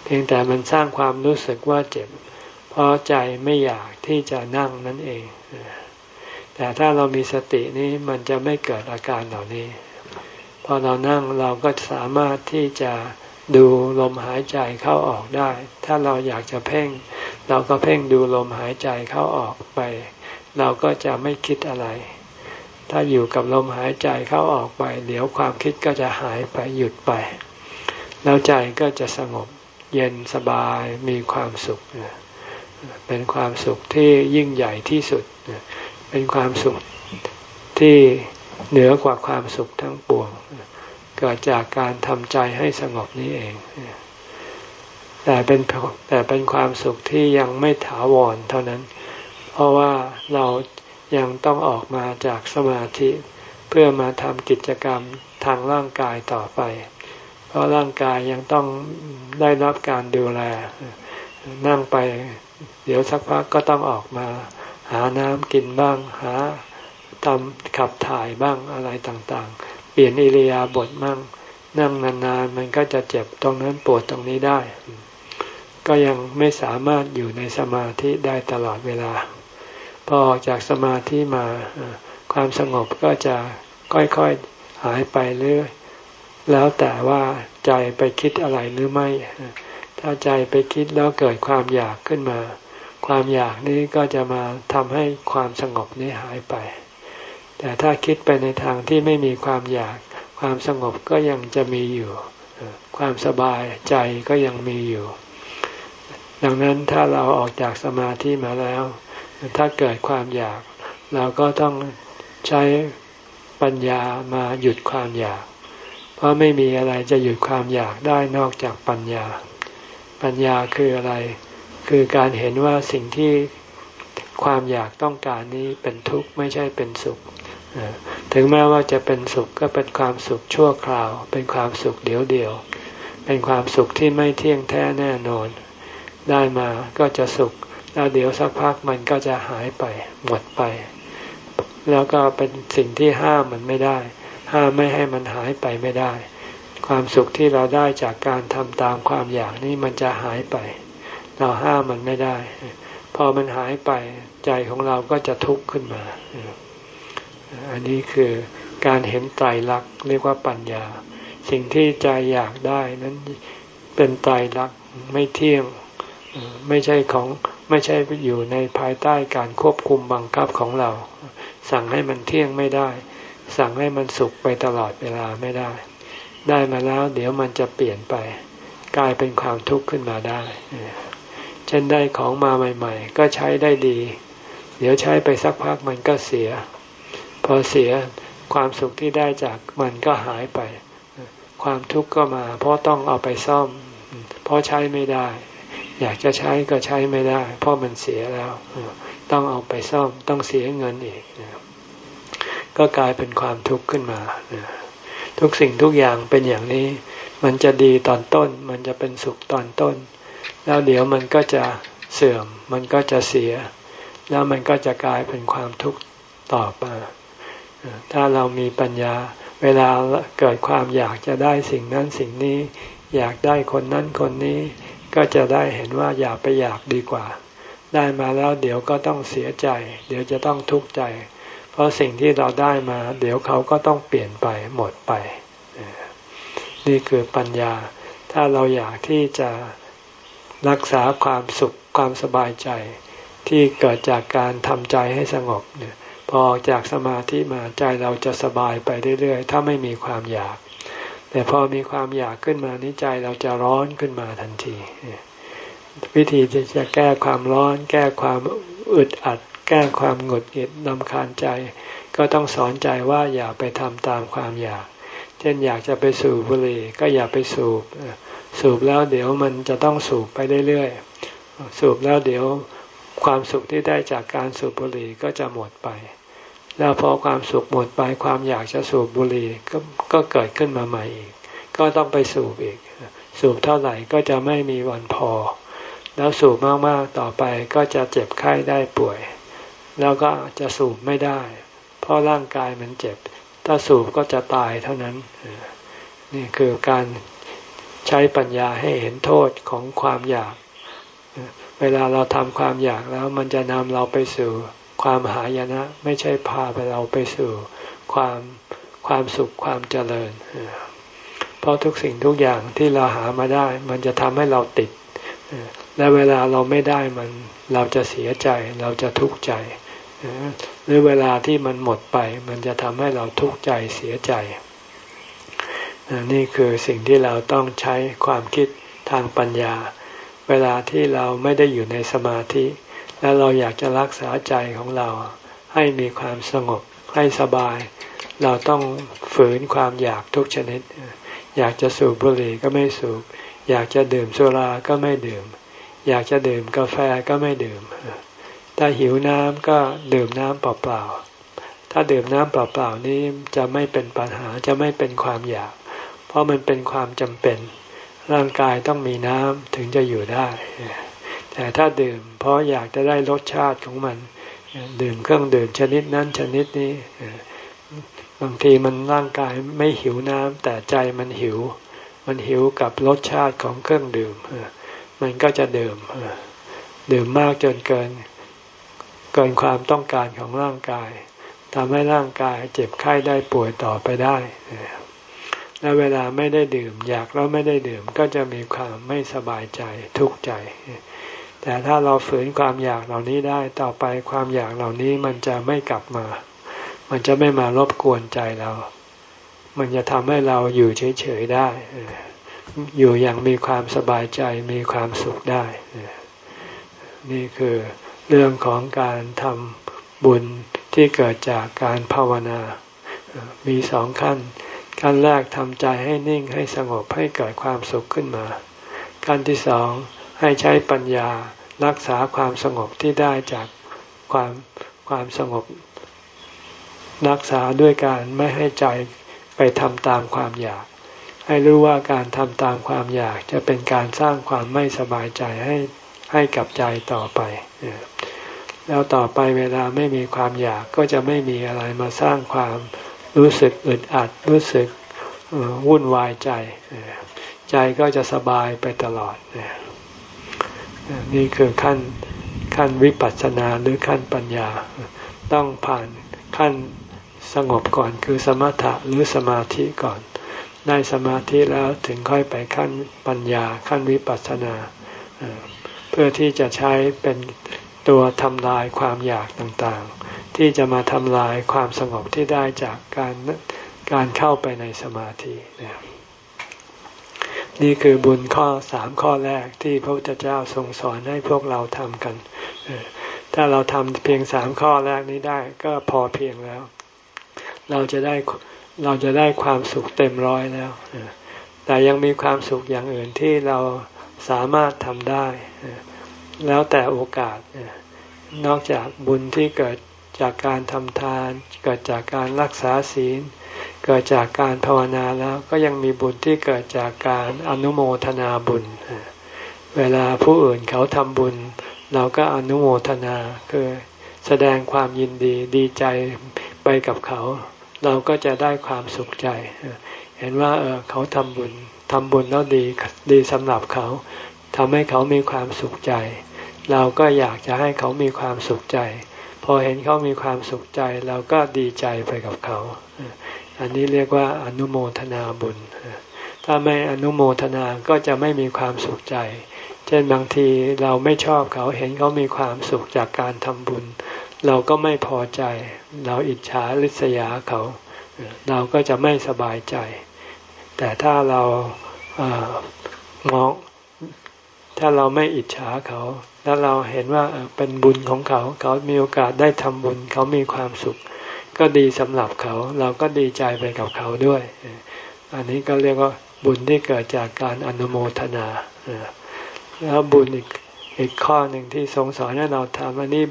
เพียงแต่มันสร้างความรู้สึกว่าเจ็บ เพราะใจไม่อยากที่จะนั่งนั่นเอง แต่ถ้าเรามีสตินี้มันจะไม่เกิดอาการเหล่านี้ พอเรานั่งเราก็สามารถที่จะดูลมหายใจเข้าออกได้ ถ้าเราอยากจะเพ่ง เราก็เพ่งดูลมหายใจเข้าออกไป เราก็จะไม่คิดอะไร ถ้าอยู่กับลมหายใจเข้าออกไป เดี๋ยวความคิดก็จะหายไปหยุดไป แล้วใจก็จะสงบเย็นสบายมีความสุข เป็นความสุขที่ยิ่งใหญ่ที่สุด เป็นความสุขที่เหนือกว่าความสุขทั้งปวง เกิดจากการทำใจให้สงบนี้เอง แต่เป็นแต่เป็นความสุขที่ยังไม่ถาวรเท่านั้น เพราะว่าเรายังต้องออกมาจากสมาธิเพื่อมาทำกิจกรรมทางร่างกายต่อไป เพราะร่างกายยังต้องได้รับการดูแล นั่งไป เดี๋ยวสักพักก็ต้องออกมา หาน้ำกินบ้างหาทำขับถ่ายบ้างอะไรต่างๆ เปลี่ยนอิริยาบถบ้างนั่งนานๆมันก็จะเจ็บตรงนั้นปวดตรงนี้ได้ ก็ยังไม่สามารถอยู่ในสมาธิได้ตลอดเวลา พอออกจากสมาธิมาความสงบก็จะค่อยๆหายไปเรื่อยแล้วแต่ว่าใจไปคิดอะไรหรือไม่ ถ้าใจไปคิดแล้วเกิดความอยากขึ้นมา ความอยากนี้ก็จะมาทำให้ความสงบนี้หายไป แต่ถ้าคิดไปในทางที่ไม่มีความอยาก ความสงบก็ยังจะมีอยู่ ความสบายใจก็ยังมีอยู่ ดังนั้นถ้าเราออกจากสมาธิมาแล้ว ถ้าเกิดความอยาก เราก็ต้องใช้ปัญญามาหยุดความอยาก เพราะไม่มีอะไรจะหยุดความอยากได้นอกจากปัญญา ปัญญาคืออะไร คือการเห็นว่าสิ่งที่ความอยากต้องการนี้เป็นทุกข์ไม่ใช่เป็นสุข ถึงแม้ว่าจะเป็นสุขก็เป็นความสุขชั่วคราว เป็นความสุขเดียวเดียว เป็นความสุขที่ไม่เที่ยงแท้แน่นอน ได้มาก็จะสุขแล้วเดี๋ยวสักพักมันก็จะหายไปหมดไป แล้วก็เป็นสิ่งที่ห้ามมันไม่ได้ ห้ามไม่ให้มันหายไปไม่ได้ ความสุขที่เราได้จากการทำตามความอยากนี้มันจะหายไป เราห้ามมันไม่ได้ พอมันหายไปใจของเราก็จะทุกข์ขึ้นมา อันนี้คือการเห็นไตรลักษณ์เรียกว่าปัญญา สิ่งที่ใจอยากได้นั้นเป็นไตรลักษณ์ไม่เที่ยงไม่ใช่ของไม่ใช่อยู่ในภายใต้การควบคุมบังคับของเรา สั่งให้มันเที่ยงไม่ได้ สั่งให้มันสุขไปตลอดเวลาไม่ได้ ได้มาแล้ว เดี๋ยวมันจะเปลี่ยนไป กลายเป็นความทุกข์ขึ้นมาได้ เช่นได้ของมาใหม่ ๆ ก็ใช้ได้ดี เดี๋ยวใช้ไปสักพักมันก็เสีย พอเสียความสุขที่ได้จากมันก็หายไป ความทุกข์ก็มา เพราะต้องเอาไปซ่อม เพราะใช้ไม่ได้ อยากจะใช้ก็ใช้ไม่ได้ เพราะมันเสียแล้ว ต้องเอาไปซ่อมต้องเสียเงินอีก ก็กลายเป็นความทุกข์ขึ้นมา ทุกสิ่งทุกอย่างเป็นอย่างนี้ มันจะดีตอนต้น มันจะเป็นสุขตอนต้น แล้วเดี๋ยวมันก็จะเสื่อม มันก็จะเสีย แล้วมันก็จะกลายเป็นความทุกข์ต่อไปถ้าเรามีปัญญา เวลาเกิดความอยากจะได้สิ่งนั้นสิ่งนี้ อยากได้คนนั้นคนนี้ ก็จะได้เห็นว่าอยากไปอยากดีกว่า ได้มาแล้วเดี๋ยวก็ต้องเสียใจ เดี๋ยวจะต้องทุกข์ใจ เพราะสิ่งที่เราได้มา เดี๋ยวเขาก็ต้องเปลี่ยนไปหมดไป นี่คือปัญญา ถ้าเราอยากที่จะ รักษาความสุขความสบายใจ ที่เกิดจากการทำใจให้สงบเนี่ยพอจากสมาธิมาใจเราจะสบายไปเรื่อยๆ ถ้าไม่มีความอยาก แต่พอมีความอยากขึ้นมานี้ใจเราจะร้อนขึ้นมาทันที วิธีที่จะแก้ความร้อน แก้ความอึดอัด แก้ความหงุดหงิดนำคาญใจ ก็ต้องสอนใจว่าอย่าไปทำตามความอยาก ช่นอยากจะไปสูบบุหรี่ก็อย่าไปสูบ สูบแล้วเดี๋ยวมันจะต้องสูบไปเรื่อยๆ สูบแล้วเดี๋ยวความสุขที่ได้จากการสูบบุหรี่ก็จะหมดไป แล้วพอความสุขหมดไปความอยากจะสูบบุหรี่ก็ก็เกิดขึ้นมาใหม่อีก ก็ต้องไปสูบอีก สูบเท่าไหร่ก็จะไม่มีวันพอ แล้วสูบมากๆต่อไปก็จะเจ็บไข้ได้ป่วย แล้วก็จะสูบไม่ได้ เพราะร่างกายมันเจ็บ ถ้าสูบก็จะตายเท่านั้น นี่คือการใช้ปัญญาให้เห็นโทษของความอยาก เวลาเราทำความอยากแล้วมันจะนำเราไปสู่ความหายนะ ไม่ใช่พาไปเราไปสู่ความความสุขความเจริญ เพราะทุกสิ่งทุกอย่างที่เราหามาได้ มันจะทำให้เราติด และเวลาเราไม่ได้มันเราจะเสียใจเราจะทุกข์ใจ หรือเวลาที่มันหมดไป มันจะทำให้เราทุกข์ใจเสียใจ นี่คือสิ่งที่เราต้องใช้ความคิดทางปัญญา เวลาที่เราไม่ได้อยู่ในสมาธิ แล้วเราอยากจะรักษาใจของเรา ให้มีความสงบให้สบาย เราต้องฝืนความอยากทุกชนิด อยากจะสูบบุหรี่ก็ไม่สูบ อยากจะดื่มสุราก็ไม่ดื่ม อยากจะดื่มกาแฟก็ไม่ดื่ม ถ้าหิวน้ำก็ดื่มน้ำเปล่าๆ ถ้าดื่มน้ำเปล่าๆนี้จะไม่เป็นปัญหาจะไม่เป็นความอยาก เพราะมันเป็นความจำเป็น ร่างกายต้องมีน้ำถึงจะอยู่ได้ แต่ถ้าดื่มเพราะอยากจะได้รสชาติของมัน ดื่มเครื่องดื่มชนิดนั้นชนิดนี้ บางทีมันร่างกายไม่หิวน้ำแต่ใจมันหิว มันหิวกับรสชาติของเครื่องดื่ม มันก็จะดื่ม ดื่มมากจนเกิน เกินความต้องการของร่างกายทำให้ร่างกายเจ็บไข้ได้ป่วยต่อไปได้ และเวลาไม่ได้ดื่ม อยากแล้วไม่ได้ดื่มก็จะมีความไม่สบายใจทุกข์ใจ แต่ถ้าเราฝืนความอยากเหล่านี้ได้ต่อไปความอยากเหล่านี้มันจะไม่กลับมา มันจะไม่มารบกวนใจเรา มันจะทำให้เราอยู่เฉยๆได้ อยู่อย่างมีความสบายใจมีความสุขได้ นี่คือ เรื่องของการทำบุญที่เกิดจากการภาวนา มีสองขั้น ขั้นแรกทำใจให้นิ่งให้สงบให้เกิดความสุขขึ้นมา ขั้นที่สองให้ใช้ปัญญารักษาความสงบที่ได้จากความความสงบ รักษาด้วยการไม่ให้ใจไปทำตามความอยาก ให้รู้ว่าการทำตามความอยากจะเป็นการสร้างความไม่สบายใจให้ให้กับใจต่อไป แล้วต่อไปเวลาไม่มีความอยากก็จะไม่มีอะไรมาสร้างความรู้สึกอึดอัดรู้สึกวุ่นวายใจ ใจก็จะสบายไปตลอด นี่คือขั้นขั้นวิปัสสนาหรือขั้นปัญญา ต้องผ่านขั้นสงบก่อนคือสมถะหรือสมาธิก่อน ได้สมาธิแล้วถึงค่อยไปขั้นปัญญาขั้นวิปัสสนา เพื่อที่จะใช้เป็น ตัวทำลายความอยากต่างๆ ที่จะมาทำลายความสงบที่ได้จากการการเข้าไปในสมาธินี่คือบุญข้อสามข้อแรกที่พระพุทธเจ้าทรงสอนให้พวกเราทำกัน ถ้าเราทำเพียงสามข้อแรกนี้ได้ก็พอเพียงแล้ว เราจะได้เราจะได้ความสุขเต็มร้อยแล้ว แต่ยังมีความสุขอย่างอื่นที่เราสามารถทำได้ แล้วแต่โอกาส นอกจากบุญที่เกิดจากการทำทาน เกิดจากการรักษาศีล เกิดจากการภาวนาแล้วก็ยังมีบุญที่เกิดจากการอนุโมทนาบุญ เวลาผู้อื่นเขาทำบุญ เราก็อนุโมทนาคือแสดงความยินดีดีใจไปกับเขา เราก็จะได้ความสุขใจ เห็นว่าเออเขาทำบุญทำบุญแล้วดีดีสำหรับเขา ทำให้เขามีความสุขใจ เราก็อยากจะให้เขามีความสุขใจ พอเห็นเขามีความสุขใจ เราก็ดีใจไปกับเขา อันนี้เรียกว่าอนุโมทนาบุญ ถ้าไม่อนุโมทนาก็จะไม่มีความสุขใจ เช่นบางทีเราไม่ชอบเขาเห็นเขามีความสุขจากการทำบุญ เราก็ไม่พอใจ เราอิจฉาริษยาเขา เราก็จะไม่สบายใจ แต่ถ้าเรามอง ถ้าเราไม่อิจฉาเขาแล้วเราเห็นว่าเป็นบุญของเขา เขามีโอกาสได้ทำบุญ เขามีความสุข ก็ดีสำหรับเขา เราก็ดีใจไปกับเขาด้วย อันนี้ก็เรียกว่าบุญที่เกิดจากการอนุโมทนาแล้วบุญอีกอีกข้อหนึ่งที่ทรงสอนให้เราทำอันนี้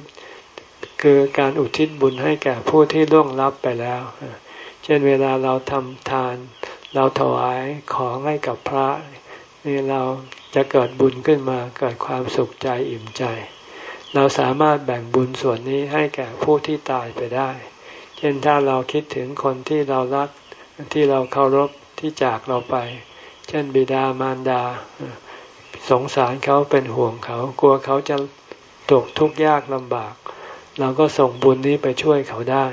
คือการอุทิศบุญให้แก่ผู้ที่ล่วงลับไปแล้ว เช่นเวลาเราทำทาน เราถวายของให้กับพระ นี่เราจะเกิดบุญขึ้นมาเกิดความสุขใจอิ่มใจ เราสามารถแบ่งบุญส่วนนี้ให้แก่ผู้ที่ตายไปได้ เช่นถ้าเราคิดถึงคนที่เรารักที่เราเคารพที่จากเราไป เช่นบิดามารดา สงสารเขาเป็นห่วงเขา กลัวเขาจะตกทุกข์ยากลำบาก เราก็ส่งบุญนี้ไปช่วยเขาได้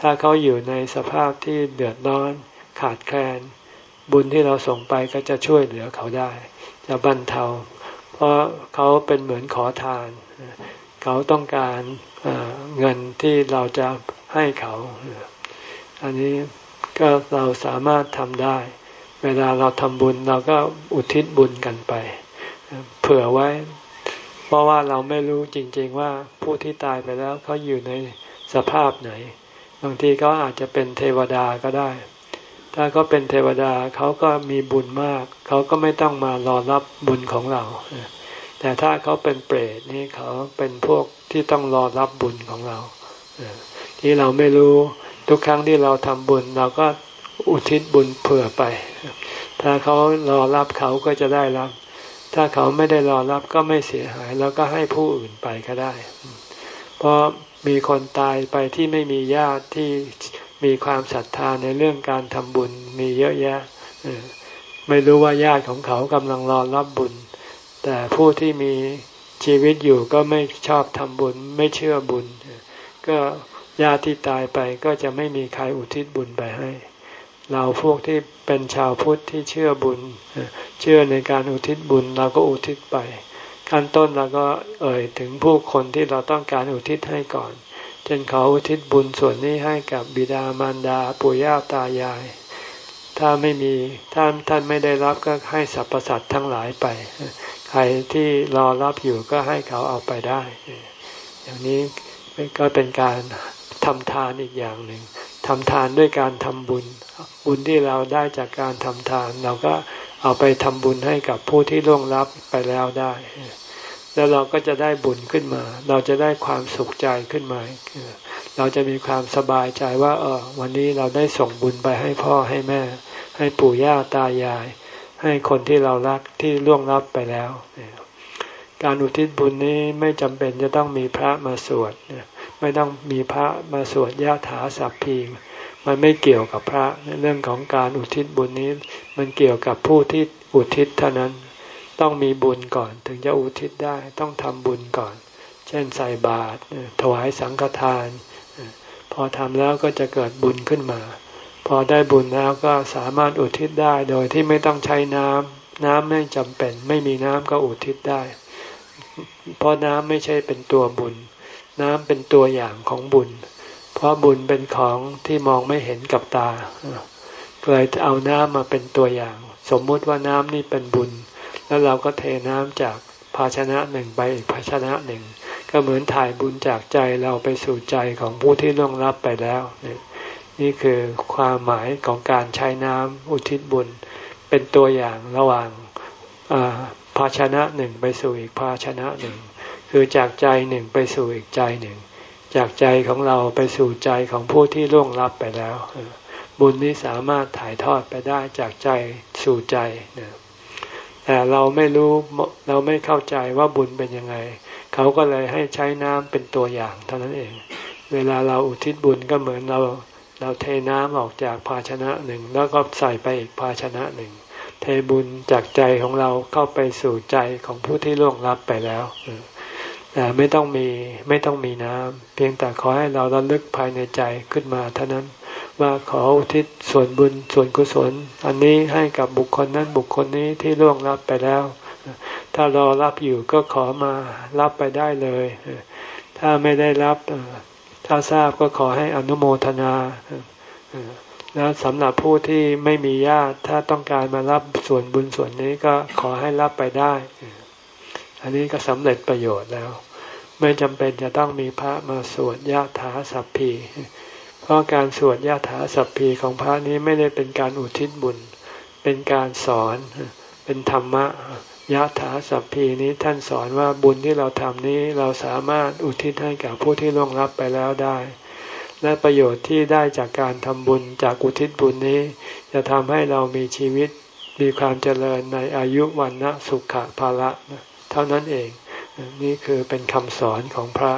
ถ้าเขาอยู่ในสภาพที่เดือดร้อนขาดแคลน บุญที่เราส่งไปก็จะช่วยเหลือเขาได้ จะบรรเทา เพราะเขาเป็นเหมือนขอทาน เขาต้องการเงินที่เราจะให้เขา อันนี้ก็เราสามารถทำได้ เวลาเราทำบุญเราก็อุทิศบุญกันไป เผื่อไว้ เพราะว่าเราไม่รู้จริง ๆ ว่าผู้ที่ตายไปแล้วเขาอยู่ในสภาพไหน บางทีเขาอาจจะเป็นเทวดาก็ได้ ถ้าเขาเป็นเทวดาเขาก็มีบุญมาก เขาก็ไม่ต้องมารอรับบุญของเรา แต่ถ้าเขาเป็นเปรตนี่เขาเป็นพวกที่ต้องรอรับบุญของเรา ที่เราไม่รู้ทุกครั้งที่เราทำบุญเราก็อุทิศบุญเผื่อไป ถ้าเขารอรับเขาก็จะได้รับ ถ้าเขาไม่ได้รอรับก็ไม่เสียหาย แล้วก็ให้ผู้อื่นไปก็ได้ เพราะมีคนตายไปที่ไม่มีญาติที่ มีความศรัทธาในเรื่องการทำบุญมีเยอะแยะไม่รู้ว่าญาติของเขากำลังรอรับบุญ แต่ผู้ที่มีชีวิตอยู่ก็ไม่ชอบทำบุญไม่เชื่อบุญ ก็ญาติที่ตายไปก็จะไม่มีใครอุทิศบุญไปให้ เราพวกที่เป็นชาวพุทธที่เชื่อบุญ เชื่อในการอุทิศบุญเราก็อุทิศไป ขั้นต้นเราก็เอ่ยถึงผู้คนที่เราต้องการอุทิศให้ก่อน ช่นเขาอุทิศบุญส่วนนี้ให้กับบิดามารดาปู่ย่าตายาย ถ้าไม่มีท่านท่านไม่ได้รับก็ให้สรรพสัตว์ทั้งหลายไป ใครที่รอรับอยู่ก็ให้เขาเอาไปได้ อย่างนี้ก็เป็นการทำทานอีกอย่างหนึ่งทำทานด้วยการทำบุญ บุญที่เราได้จากการทำทาน เราก็เอาไปทำบุญให้กับผู้ที่ล่วงลับไปแล้วได้ แล้วเราก็จะได้บุญขึ้นมา เราจะได้ความสุขใจขึ้นมา เราจะมีความสบายใจว่า เออ วันนี้เราได้ส่งบุญไปให้พ่อให้แม่ ให้ปู่ย่าตายาย ให้คนที่เรารักที่ล่วงลับไปแล้ว การอุทิศบุญนี้ไม่จำเป็นจะต้องมีพระมาสวดไม่ต้องมีพระมาสวดยะถาสัพพีมันไม่เกี่ยวกับพระเรื่องของการอุทิศบุญนี้ มันเกี่ยวกับผู้ที่อุทิศเท่านั้น ต้องมีบุญก่อน ถึงจะอุทิศได้ต้องทำบุญก่อน เช่นใส่บาตรถวายสังฆทาน พอทำแล้วก็จะเกิดบุญขึ้นมา พอได้บุญแล้วก็สามารถอุทิศได้โดยที่ไม่ต้องใช้น้ำน้ำไม่จำเป็น ไม่มีน้ำก็อุทิศได้ เพราะน้ำไม่ใช่เป็นตัวบุญ น้ำเป็นตัวอย่างของบุญ เพราะบุญเป็นของที่มองไม่เห็นกับตาเลยเอาน้ำมาเป็นตัวอย่าง สมมุติว่าน้ำนี่เป็นบุญ แล้วเราก็เทน้ำจากภาชนะหนึ่งไปอีกภาชนะหนึ่ง ก็เหมือนถ่ายบุญจากใจเราไปสู่ใจของผู้ที่ล่วงลับไปแล้วนี่คือความหมายของการใช้น้ำอุทิศบุญ เป็นตัวอย่างระหว่างภาชนะหนึ่งไปสู่อีกภาชนะหนึ่ง คือจากใจหนึ่งไปสู่อีกใจหนึ่ง จากใจของเราไปสู่ใจของผู้ที่ล่วงลับไปแล้ว บุญนี้สามารถถ่ายทอดไปได้จากใจสู่ใจนะ แต่เราไม่รู้เราไม่เข้าใจว่าบุญเป็นยังไง เขาก็เลยให้ใช้น้ำเป็นตัวอย่างเท่านั้นเอง เวลาเราอุทิศบุญก็เหมือนเราเราเทน้ำออกจากภาชนะหนึ่ง แล้วก็ใส่ไปอีกภาชนะหนึ่ง เทบุญจากใจของเราเข้าไปสู่ใจของผู้ที่ล่วงลับไปแล้วแต่ไม่ต้องมีไม่ต้องมีน้ำเพียงแต่ขอให้เราระลึกภายในใจขึ้นมาเท่านั้น ว่าขออุทิศส่วนบุญส่วนกุศล อันนี้ให้กับบุคคลนั้นบุคคลนี้ที่ล่วงรับไปแล้ว ถ้ารอรับอยู่ก็ขอมารับไปได้เลย ถ้าไม่ได้รับถ้าทราบก็ขอให้อนุโมทนาแล้วสำหรับผู้ที่ไม่มีญาติถ้าต้องการมารับส่วนบุญส่วนนี้ก็ขอให้รับไปได้ อันนี้ก็สำเร็จประโยชน์แล้ว ไม่จำเป็นจะต้องมีพระมาสวดญาติถาสัพพี เพราะการสวดยาถาสัพพีของพระนี้ไม่ได้เป็นการอุทิศบุญ เป็นการสอน เป็นธรรมะยะถาสัพพีนี้ท่านสอนว่าบุญที่เราทำนี้เราสามารถอุทิศให้กับผู้ที่ล่วงลับไปแล้วได้ และประโยชน์ที่ได้จากการทำบุญจากอุทิศบุญนี้ จะทำให้เรามีชีวิตมีความเจริญในอายุวันนะสุขะภาละเท่านั้นเอง นี่คือเป็นคำสอนของพระ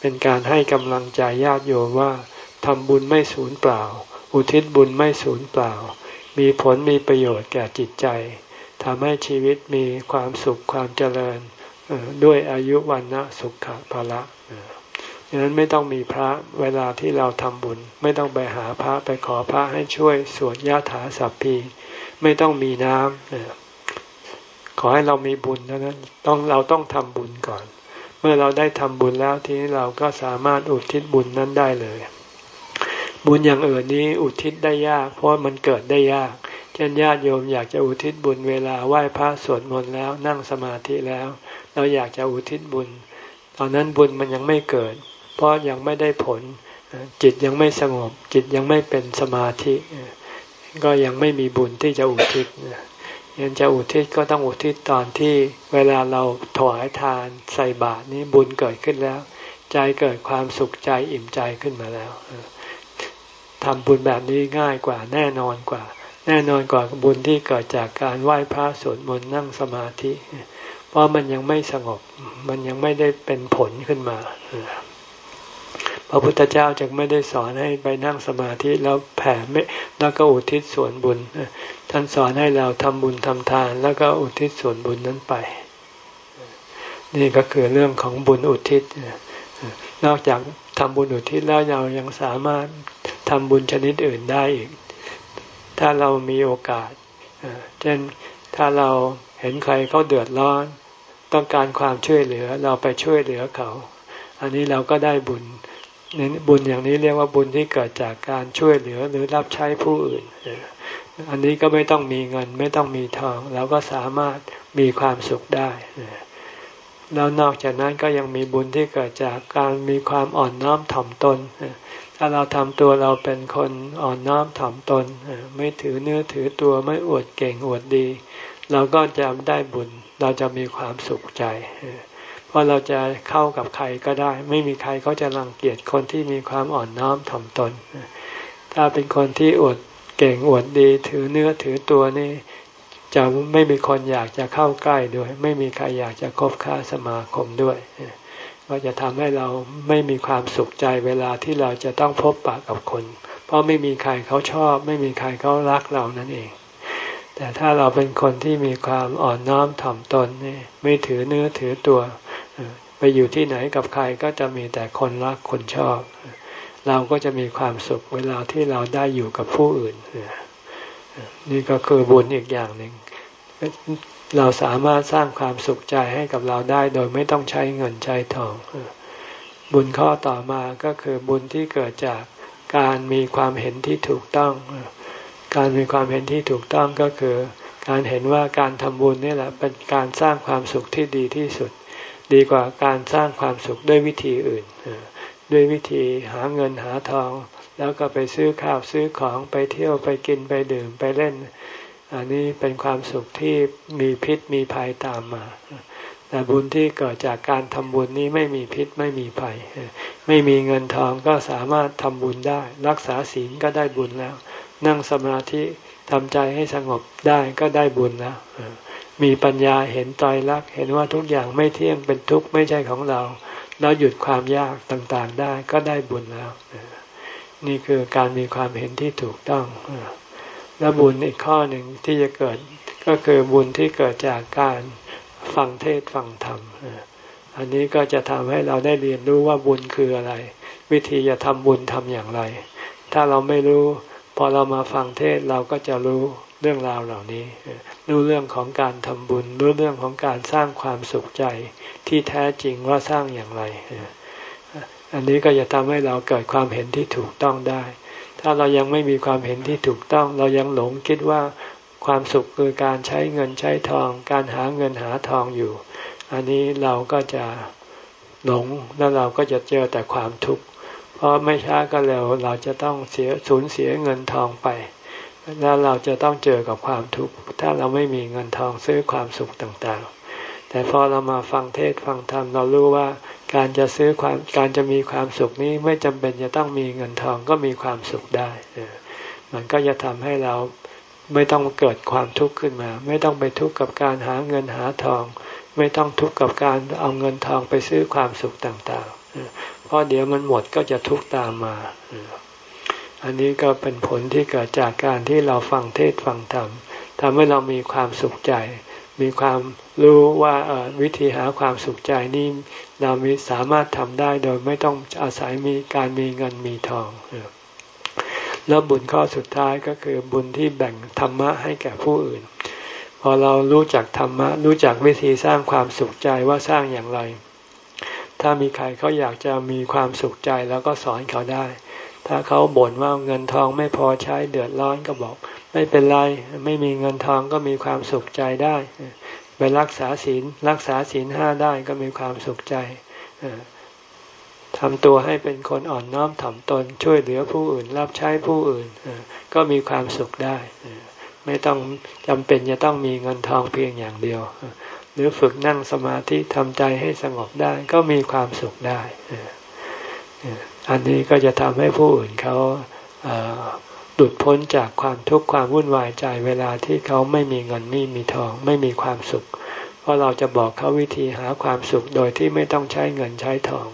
เป็นการให้กำลังใจญาติโยมว่า ทำบุญไม่สูญเปล่า อุทิศบุญไม่สูญเปล่า มีผลมีประโยชน์แก่จิตใจทำให้ชีวิตมีความสุขความเจริญด้วยอายุวันนะสุขภาละดังนั้นไม่ต้องมีพระเวลาที่เราทำบุญ ไม่ต้องไปหาพระไปขอพระให้ช่วยสวดยาถาสัพพี ไม่ต้องมีน้ำขอให้เรามีบุญเท่านั้นต้องเราต้องทำบุญก่อน เมื่อเราได้ทำบุญแล้วทีนี้เราก็สามารถอุทิศบุญนั้นได้เลย บุญอย่างอื่นนี้อุทิศได้ยาก เพราะมันเกิดได้ยาก เช่นญาติโยมอยากจะอุทิศบุญเวลาไหว้พระสวดมนต์แล้วนั่งสมาธิแล้ว เราอยากจะอุทิศบุญ ตอนนั้นบุญมันยังไม่เกิด เพราะยังไม่ได้ผล จิตยังไม่สงบ จิตยังไม่เป็นสมาธิ ก็ยังไม่มีบุญที่จะอุทิศยังจะอุทิศก็ต้องอุทิศตอนที่เวลาเราถวายทานใส่บาตรนี้บุญเกิดขึ้นแล้ว ใจเกิดความสุขใจอิ่มใจขึ้นมาแล้ว ทำบุญแบบนี้ง่ายกว่าแน่นอนกว่า แน่นอนกว่าบุญที่เกิดจากการไหว้พระสวดมนต์นั่งสมาธิ เพราะมันยังไม่สงบ มันยังไม่ได้เป็นผลขึ้นมาพระพุทธเจ้าจึงไม่ได้สอนให้ไปนั่งสมาธิแล้วแผ่ไม่แล้วก็อุทิศส่วนบุญท่านสอนให้เราทำบุญทำทาน แล้วก็อุทิศส่วนบุญนั้นไป นี่ก็คือเรื่องของบุญอุทิศนอกจากทำบุญอุทิศแล้วเรายังสามารถ ทำบุญชนิดอื่นได้อีก ถ้าเรามีโอกาสเช่นถ้าเราเห็นใครเขาเดือดร้อน ต้องการความช่วยเหลือเราไปช่วยเหลือเขา อันนี้เราก็ได้บุญบุญอย่างนี้เรียกว่าบุญที่เกิดจากการช่วยเหลือหรือรับใช้ผู้อื่น อันนี้ก็ไม่ต้องมีเงินไม่ต้องมีทอง เราก็สามารถมีความสุขได้ แล้วนอกจากนั้นก็ยังมีบุญที่เกิดจากการมีความอ่อนน้อมถ่อมตน ถ้าเราทำตัวเราเป็นคนอ่อนน้อมถ่อมตน ไม่ถือเนื้อถือตัวไม่อวดเก่งอวดดี เราก็จะได้บุญ เราจะมีความสุขใจเพว่าเราจะเข้ากับใครก็ได้ ไม่มีใครเขาจะรังเกียจคนที่มีความอ่อนน้อมถ่อมตน ถ้าเป็นคนที่อวดเก่งอวดดี ถือเนื้อถือตัวนี่จะไม่มีคนอยากจะเข้าใกล้ด้วย ไม่มีใครอยากจะคบค้าสมาคมด้วย ก็จะทำให้เราไม่มีความสุขใจเวลาที่เราจะต้องพบปะกับคน เพราะไม่มีใครเขาชอบ ไม่มีใครเขารักเรานั่นเอง แต่ถ้าเราเป็นคนที่มีความอ่อนน้อมถ่อมตนนี่ไม่ถือเนื้อถือตัว ไปอยู่ที่ไหนกับใครก็จะมีแต่คนรักคนชอบ เราก็จะมีความสุขเวลาที่เราได้อยู่กับผู้อื่น นี่ก็คือบุญอีกอย่างหนึ่ง เราสามารถสร้างความสุขใจให้กับเราได้ โดยไม่ต้องใช้เงินใช้ทอง บุญข้อต่อมาก็คือบุญที่เกิดจากการมีความเห็นที่ถูกต้อง การมีความเห็นที่ถูกต้องก็คือ การเห็นว่าการทำบุญนี่แหละเป็นการสร้างความสุขที่ดีที่สุด ดีกว่าการสร้างความสุขด้วยวิธีอื่น ด้วยวิธีหาเงินหาทอง แล้วก็ไปซื้อข้าวซื้อของไปเที่ยวไปกินไปดื่มไปเล่น อันนี้เป็นความสุขที่มีพิษมีภัยตามมา แต่บุญที่เกิดจากการทำบุญนี้ไม่มีพิษไม่มีภัย ไม่มีเงินทองก็สามารถทำบุญได้ รักษาศีลก็ได้บุญแล้ว นั่งสมาธิทำใจให้สงบได้ก็ได้บุญแล้วมีปัญญาเห็นตอยรักเห็นว่าทุกอย่างไม่เที่ยงเป็นทุกข์ไม่ใช่ของเรา แล้วหยุดความยากต่างๆได้ก็ได้บุญแล้ว นี่คือการมีความเห็นที่ถูกต้อง และบุญอีกข้อหนึ่งที่จะเกิดก็คือบุญที่เกิดจากการฟังเทศฟังธรรม อันนี้ก็จะทำให้เราได้เรียนรู้ว่าบุญคืออะไร วิธีจะทำบุญทำอย่างไร ถ้าเราไม่รู้พอเรามาฟังเทศเราก็จะรู้เรื่องราวเหล่านี้ รู้เรื่องของการทำบุญ รู้เรื่องของการสร้างความสุขใจที่แท้จริงว่าสร้างอย่างไร อันนี้ก็จะทำให้เราเกิดความเห็นที่ถูกต้องได้ ถ้าเรายังไม่มีความเห็นที่ถูกต้อง เรายังหลงคิดว่าความสุขคือการใช้เงินใช้ทอง การหาเงินหาทองอยู่ อันนี้เราก็จะหลงแล้วเราก็จะเจอแต่ความทุกข์เพราะไม่ช้าก็เร็วเราจะต้องเสียสูญเสียเงินทองไป แล้วเราจะต้องเจอกับความทุกข์ถ้าเราไม่มีเงินทองซื้อความสุขต่างๆ แต่พอเรามาฟังเทศฟังธรรมเรารู้ว่าการจะซื้อความการจะมีความสุขนี้ไม่จำเป็นจะต้องมีเงินทองก็มีความสุขได้ มันก็จะทำให้เราไม่ต้องเกิดความทุกข์ขึ้นมา ไม่ต้องไปทุกข์กับการหาเงินหาทอง ไม่ต้องทุกข์กับการเอาเงินทองไปซื้อความสุขต่างๆ เพราะเดี๋ยวมันหมดก็จะทุกข์ตามมา อันนี้ก็เป็นผลที่เกิดจากการที่เราฟังเทศฟังธรรมทำให้เรามีความสุขใจ มีความรู้ว่าวิธีหาความสุขใจนี้เรามีสามารถทำได้โดยไม่ต้องอาศัยมีการมีเงินมีทองแล้วบุญข้อสุดท้ายก็คือบุญที่แบ่งธรรมะให้แก่ผู้อื่น พอเรารู้จักธรรมะ รู้จักวิธีสร้างความสุขใจว่าสร้างอย่างไร ถ้ามีใครเขาอยากจะมีความสุขใจแล้วก็สอนเขาได้ ถ้าเขาบ่นว่าเงินทองไม่พอใช้เดือดร้อนก็บอก ไม่เป็นไรไม่มีเงินทองก็มีความสุขใจได้ ไปรักษาศีลรักษาศีลห้าได้ก็มีความสุขใจทำตัวให้เป็นคนอ่อนน้อมถ่อมตน ช่วยเหลือผู้อื่น รับใช้ผู้อื่นก็มีความสุขได้ไม่ต้องจำเป็นจะต้องมีเงินทองเพียงอย่างเดียว หรือฝึกนั่งสมาธิทำใจให้สงบได้ก็มีความสุขได้ อันนี้ก็จะทำให้ผู้อื่นเขา หลุดพ้นจากความทุกข์ความวุ่นวายใจเวลาที่เขาไม่มีเงินไม่มีทอง ไม่มีความสุข เพราะเราจะบอกเขาวิธีหาความสุขโดยที่ไม่ต้องใช้เงินใช้ทอง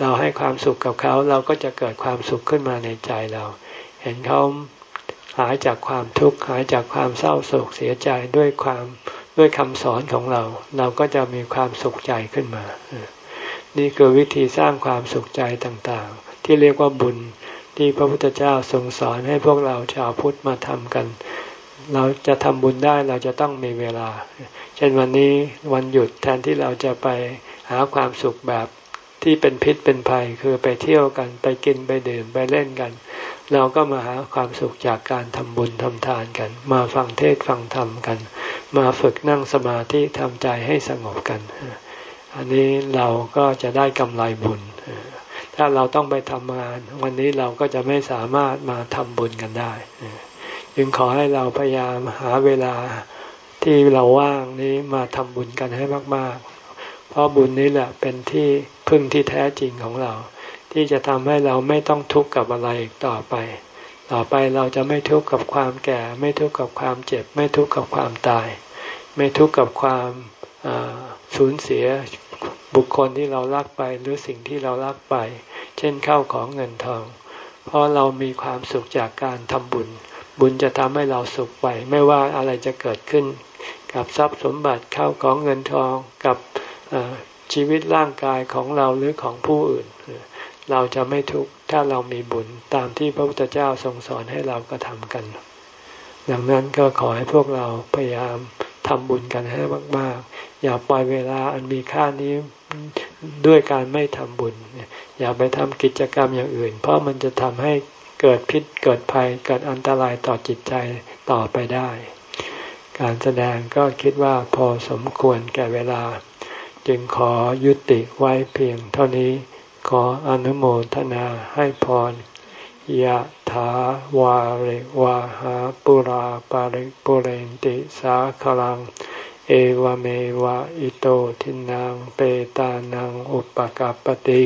เราให้ความสุขกับเขาเราก็จะเกิดความสุขขึ้นมาในใจเรา เห็นเขาหายจากความทุกข์หายจากความเศร้าโศกเสียใจด้วยความด้วยคำสอนของเรา เราก็จะมีความสุขใจขึ้นมา นี่คือวิธีสร้างความสุขใจต่างๆ ที่เรียกว่าบุญ ที่พระพุทธเจ้าทรงสอนให้พวกเราชาวพุทธมาทำกัน เราจะทำบุญได้เราจะต้องมีเวลา เช่นวันนี้วันหยุดแทนที่เราจะไปหาความสุขแบบที่เป็นพิษเป็นภัยคือไปเที่ยวกันไปกินไปดื่มไปเล่นกัน เราก็มาหาความสุขจากการทำบุญทำทานกัน มาฟังเทศฟังธรรมกัน มาฝึกนั่งสมาธิทำใจให้สงบกัน อันนี้เราก็จะได้กำไรบุญ ถ้าเราต้องไปทำงาน วันนี้เราก็จะไม่สามารถมาทำบุญกันได้จึงขอให้เราพยายามหาเวลาที่เราว่างนี้มาทำบุญกันให้มาก ๆ เพราะบุญนี้แหละเป็นที่พึ่งที่แท้จริงของเรา ที่จะทำให้เราไม่ต้องทุกข์กับอะไรอีกต่อไป ต่อไปเราจะไม่ทุกข์กับความแก่ ไม่ทุกข์กับความเจ็บ ไม่ทุกข์กับความตาย ไม่ทุกข์กับความสูญเสีย บุคคลที่เรารักไปหรือสิ่งที่เรารักไป เช่นเข้าของเงินทอง เพราะเรามีความสุขจากการทำบุญ บุญจะทำให้เราสุขไป ไม่ว่าอะไรจะเกิดขึ้น กับทรัพย์สมบัติเข้าของเงินทองกับชีวิตร่างกายของเราหรือของผู้อื่น เราจะไม่ทุกข์ถ้าเรามีบุญตามที่พระพุทธเจ้าทรงสอนให้เราก็ทำกัน ดังนั้นก็ขอให้พวกเราพยายามทำบุญกันให้มาก ๆ อย่าปล่อยเวลาอันมีค่านี้ด้วยการไม่ทำบุญ อย่าไปทำกิจกรรมอย่างอื่น เพราะมันจะทำให้เกิดพิษเกิดภัยเกิดอันตรายต่อจิตใจต่อไปได้ การแสดงก็คิดว่าพอสมควรแก่เวลา จึงขอยุติไว้เพียงเท่านี้ ขออนุโมทนาให้พร ยะถาวาริวาหาปุราปาริปุเรนติสาคลัง เอวเมวะอิโตทินังเปตานังอุปกัปติ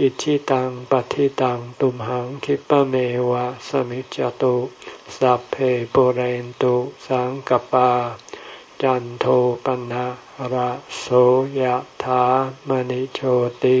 อิชิตังปฏิตังตุมหังคิปะเมวะสมิจจตุสัพเพปุเรนตุสังกปา จันโทปนะระโสยถามณิโชติ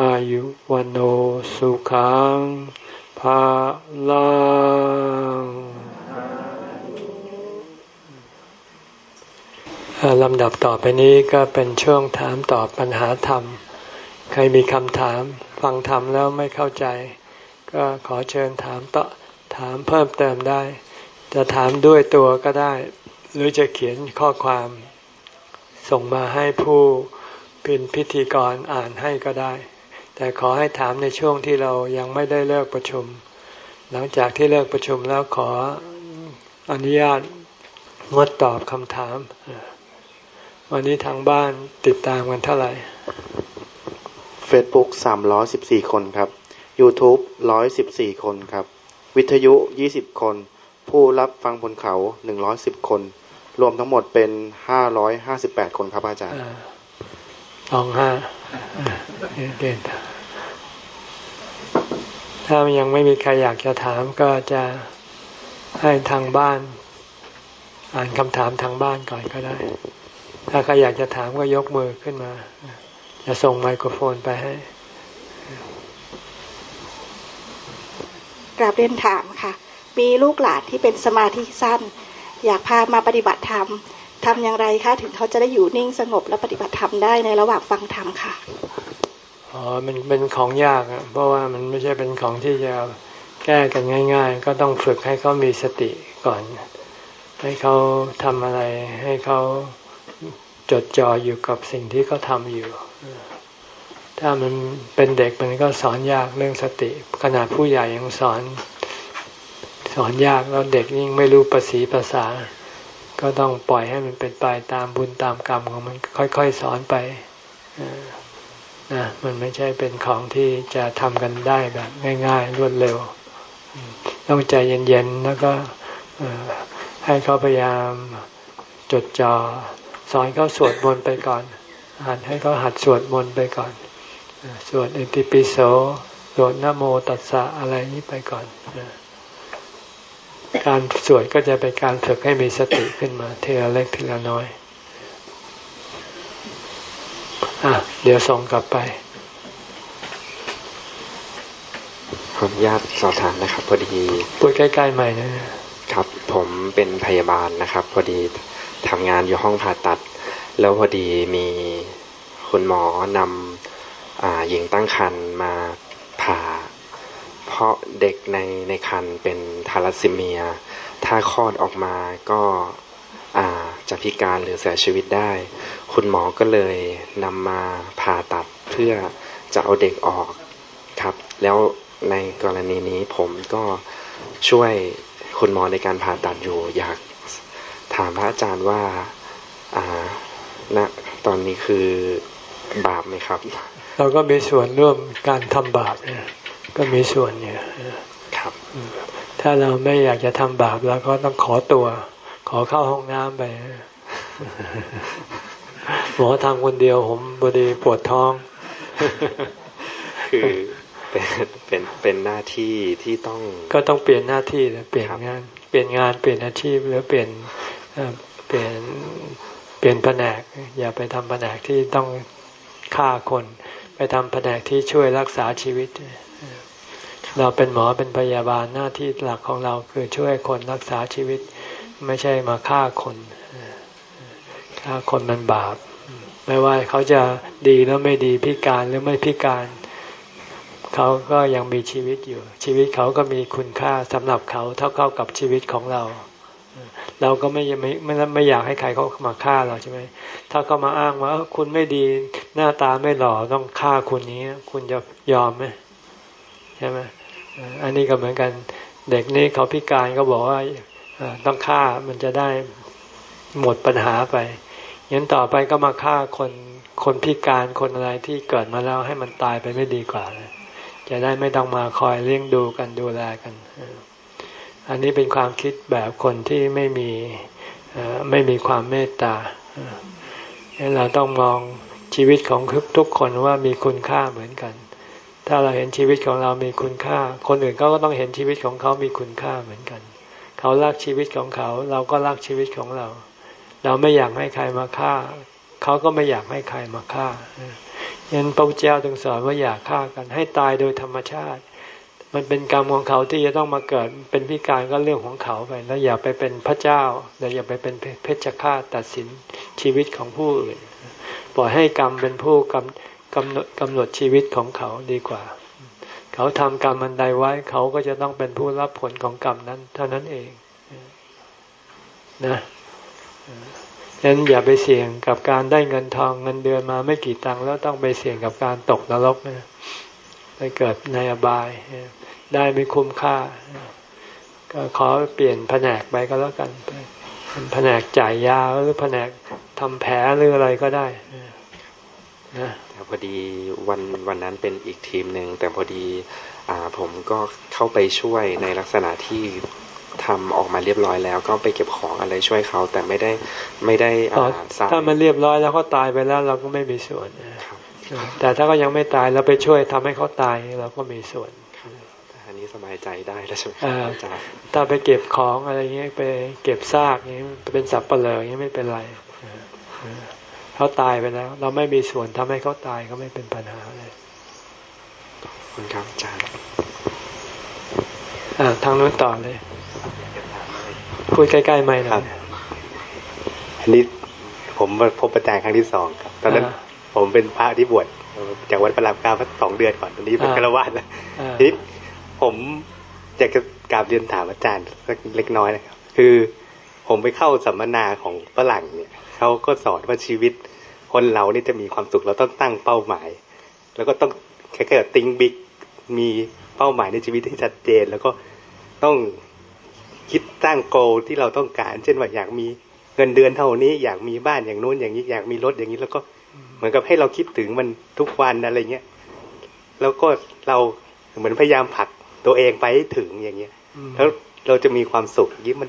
อายุวันโอสุขังภาลังลำดับต่อไปนี้ก็เป็นช่วงถามตอบปัญหาธรรม ใครมีคำถามฟังธรรมแล้วไม่เข้าใจ ก็ขอเชิญถามต่อถามเพิ่มเติมได้ จะถามด้วยตัวก็ได้ หรือจะเขียนข้อความส่งมาให้ผู้เป็นพิธีกรอ่านให้ก็ได้ แต่ขอให้ถามในช่วงที่เรายังไม่ได้เลิกประชุม หลังจากที่เลิกประชุมแล้วขออนุญาตงดตอบคำถาม วันนี้ทางบ้านติดตามกันเท่าไหร่ Facebook สามร้อยสิบสี่คนครับ YouTube ร้อยสิบสี่คนครับ วิทยุยี่สิบคน ผู้รับฟังบนเขาหนึ่งร้อยสิบคน รวมทั้งหมดเป็นห้าร้อยห้าสิบแปดคนครับอาจารย์ส องห้าเด่นถ้ายังไม่มีใครอยากจะถามก็จะให้ทางบ้าน อ่านคำถามทางบ้านก่อนก็ได้ ถ้าใครอยากจะถามก็ยกมือขึ้นมา จะส่งไมโครโฟนไปให้กราบเรียนถามค่ะ มีลูกหลานที่เป็นสมาธิสั้น อยากพามาปฏิบัติธรรม ทำอย่างไรคะถึงเขาจะได้อยู่นิ่งสงบและปฏิบัติธรรมได้ในระหว่างฟังธรรมค่ะอ๋อมันเป็นของยากอะเพราะว่ามันไม่ใช่เป็นของที่จะแก้กันง่าย ๆ ก็ต้องฝึกให้เขามีสติก่อน ให้เขาทำอะไร ให้เขาจดจ่ออยู่กับสิ่งที่เขาทำอยู่ ถ้ามันเป็นเด็กมันก็สอนยากเรื่องสติ ขนาดผู้ใหญ่ยังสอน สอนยากแล้วเด็กยิ่งไม่รู้ภาษีภาษา ก็ต้องปล่อยให้มันเป็นไปตามบุญตามกรรมของมันค่อยๆสอนไปนะมันไม่ใช่เป็นของที่จะทำกันได้แบบง่ายๆ รวดเร็ว ต้องใจเย็นๆ แล้วก็ให้เขาพยายามจดจอ่อสอนเขาสวดมนต์ไปก่อน หัดให้เขาหัดสวดมนต์ไปก่อน สวดอิติปิโสสวดนโมตัสสะอะไรนี้ไปก่อน การสวดก็จะเป็นการฝึกให้มีสติขึ้นมาเทละเล็กทีละน้อยอะเดี๋ยวส่งกลับไปขออนุญาตสอบถามนะครับ พอดีพูดใกล้ๆใหม่นะครับ ผมเป็นพยาบาลนะครับ พอดีทำงานอยู่ห้องผ่าตัด แล้วพอดีมีคุณหมอนำหญิงตั้งครรภ์มาผ่าเพ ราะเด็กในในครรภ์เป็นทาลัสซีเมีย ถ้าคลอดออกมาก็จะพิการหรือเสียชีวิตได้ คุณหมอก็เลยนำมาผ่าตัดเพื่อจะเอาเด็กออกครับ แล้วในกรณีนี้ผมก็ช่วยคุณหมอในการผ่าตัดอยู่ อยากถามพระอาจารย์ว่าอาณตอนนี้คือบาปไหมครับ เราก็มีส่วนร่วมการทำบาปเนี่ย ก็มีส่วนเนี่ยครับถ้าเราไม่อยากจะทำบาปเราก็ต้องขอตัว ขอเข้าห้องน้ำไปหมอทำคนเดียวผมบดีปวดท้อง คือเป็นเป็นเป็นหน้าที่ที่ต้อง ก็ต้องเปลี่ยนหน้าที่นะเปลี่ยนครับงาน เปลี่ยนงานเปลี่ยนอาชีพหรือเปลี่ยนเอ่อเปลี่ยนเปลี่ยนแผนก อย่าไปทำแผนกที่ต้องฆ่าคน ไปทำแผนกที่ช่วยรักษาชีวิต เราเป็นหมอเป็นพยาบาลหน้าที่หลักของเราคือช่วยคนรักษาชีวิต ไม่ใช่มาฆ่าคนฆ่าคนมันบาป ไม่ว่าเขาจะดีแล้วไม่ดีพิการหรือไม่พิการ เขาก็ยังมีชีวิตอยู่ ชีวิตเขาก็มีคุณค่าสำหรับเขาเท่าเท่ากับชีวิตของเรา เราก็ไม่ไม่ไม่ไม่อยากให้ใครเขามาฆ่าเราใช่ไหมถ้าเขามาอ้างว่าคุณไม่ดีหน้าตาไม่หล่อต้องฆ่าคุณนี้ คุณจะยอมไหมใช่ไหม อันนี้ก็เหมือนกันเด็กนี่เขาพิการก็บอกว่าต้องฆ่ามันจะได้หมดปัญหาไปงั้นต่อไปก็มาฆ่าคนคนพิการคนอะไรที่เกิดมาแล้วให้มันตายไปไม่ดีกว่าเลยจะได้ไม่ต้องมาคอยเลี้ยงดูกันดูแลกัน อันนี้เป็นความคิดแบบคนที่ไม่มีไม่มีความเมตตาเอองั้นเราต้องมองชีวิตของทุกคนว่ามีคุณค่าเหมือนกัน ถ้าเราเห็นชีวิตของเรามีคุณค่า คนอื่นเขาก็ต้องเห็นชีวิตของเขามีคุณค่าเหมือนกัน เขารักชีวิตของเขา เราก็รักชีวิตของเรา เราไม่อยากให้ใครมาฆ่า เขาก็ไม่อยากให้ใครมาฆ่ายันพระพุทธเจ้าถึงสอนว่าอย่าฆ่ากันให้ตายโดยธรรมชาติ มันเป็นกรรมของเขาที่จะต้องมาเกิดเป็นพิการก็เรื่องของเขาไปแล้วอย่าไปเป็นพระเจ้าแล้วอย่าไปเป็นเพชฌฆาตตัดสินชีวิตของผู้อื่นปล่อยให้กรรมเป็นผู้กำ กำหนดกำหนดชีวิตของเขาดีกว่า เขาทำกรรมอันใดไว้ เขาก็จะต้องเป็นผู้รับผลของกรรมนั้น เท่านั้นเองนะฉะนั้นอย่าไปเสี่ยงกับการได้เงินทองเงินเดือนมาไม่กี่ตังค์แล้วต้องไปเสี่ยงกับการตกนรกนะไปเกิดในอบาย ได้ไม่คุ้มค่า ก็ขอเปลี่ยนแผนกไปก็แล้วกันเป็นแผนกจ่ายยาหรือแผนกทำแผลหรืออะไรก็ได้นะ พอดีวันวันนั้นเป็นอีกทีมหนึ่งแต่พอดีอ่าผมก็เข้าไปช่วยในลักษณะที่ทำออกมาเรียบร้อยแล้ว ก็ไปเก็บของอะไรช่วยเขา แต่ไม่ได้ไม่ได้อ๋ออ่าสร้างถ้ามันเรียบร้อยแล้วเขาตายไปแล้วเราก็ไม่มีส่วนนะครับแต่ถ้าเขายังไม่ตายเราไปช่วยทำให้เขาตายเราก็มีส่วนอันนี้สบายใจได้แล้วใช่ไหมคอ่ารับอาจารย์ถ้าไปเก็บของอะไรเงี้ยไปเก็บซากเงี้ยเป็นสับเปลืออย่างเงี้ยไม่เป็นไร เออเออเขาตายไปแล้ว เราไม่มีส่วนทำให้เขาตายก็ไม่เป็นปัญหาเลยขอบคุณครับอาจารย์อ่าทางนู้นต่อเลย พูดใกล้ๆไม่หน่ครัอยบอันนี้ผมมาพบอาจารย์ครั้งที่สองครับ ตอนนั้นอ่าผมเป็นพระที่บวชจากวัดพระรามเก้ามาสองเดือนก่อนตอนนี้เป็นอ่าฆราวาสแล้วอ่าทีนี้ผมอยากจะกราบเรียนถามอาจารย์สักเล็กน้อยนะครับ คือผมไปเข้าสัมมนาของฝรั่ง เนี่ยเขาก็สอนว่าชีวิต คนเรานี่จะมีความสุขเราต้องตั้งเป้าหมาย แล้วก็ต้องแค่ๆติงบิ๊กมีเป้าหมายในชีวิตที่ชัดเจน แล้วก็ต้องคิดตั้งโกที่เราต้องการ เช่นว่าอยากมีเงินเดือนเท่านี้ อยากมีบ้านอย่างนู้นอย่างนี้อยากมีรถอย่างนี้ แล้วก็เหมือนกับให้เราคิดถึงมันทุกวันอะไรเงี้ยแล้วก็เราเหมือนพยายามผลักตัวเองไปให้ถึงอย่างเงี้ยอืมแล้วเราจะมีความสุขอย่างนี้มัน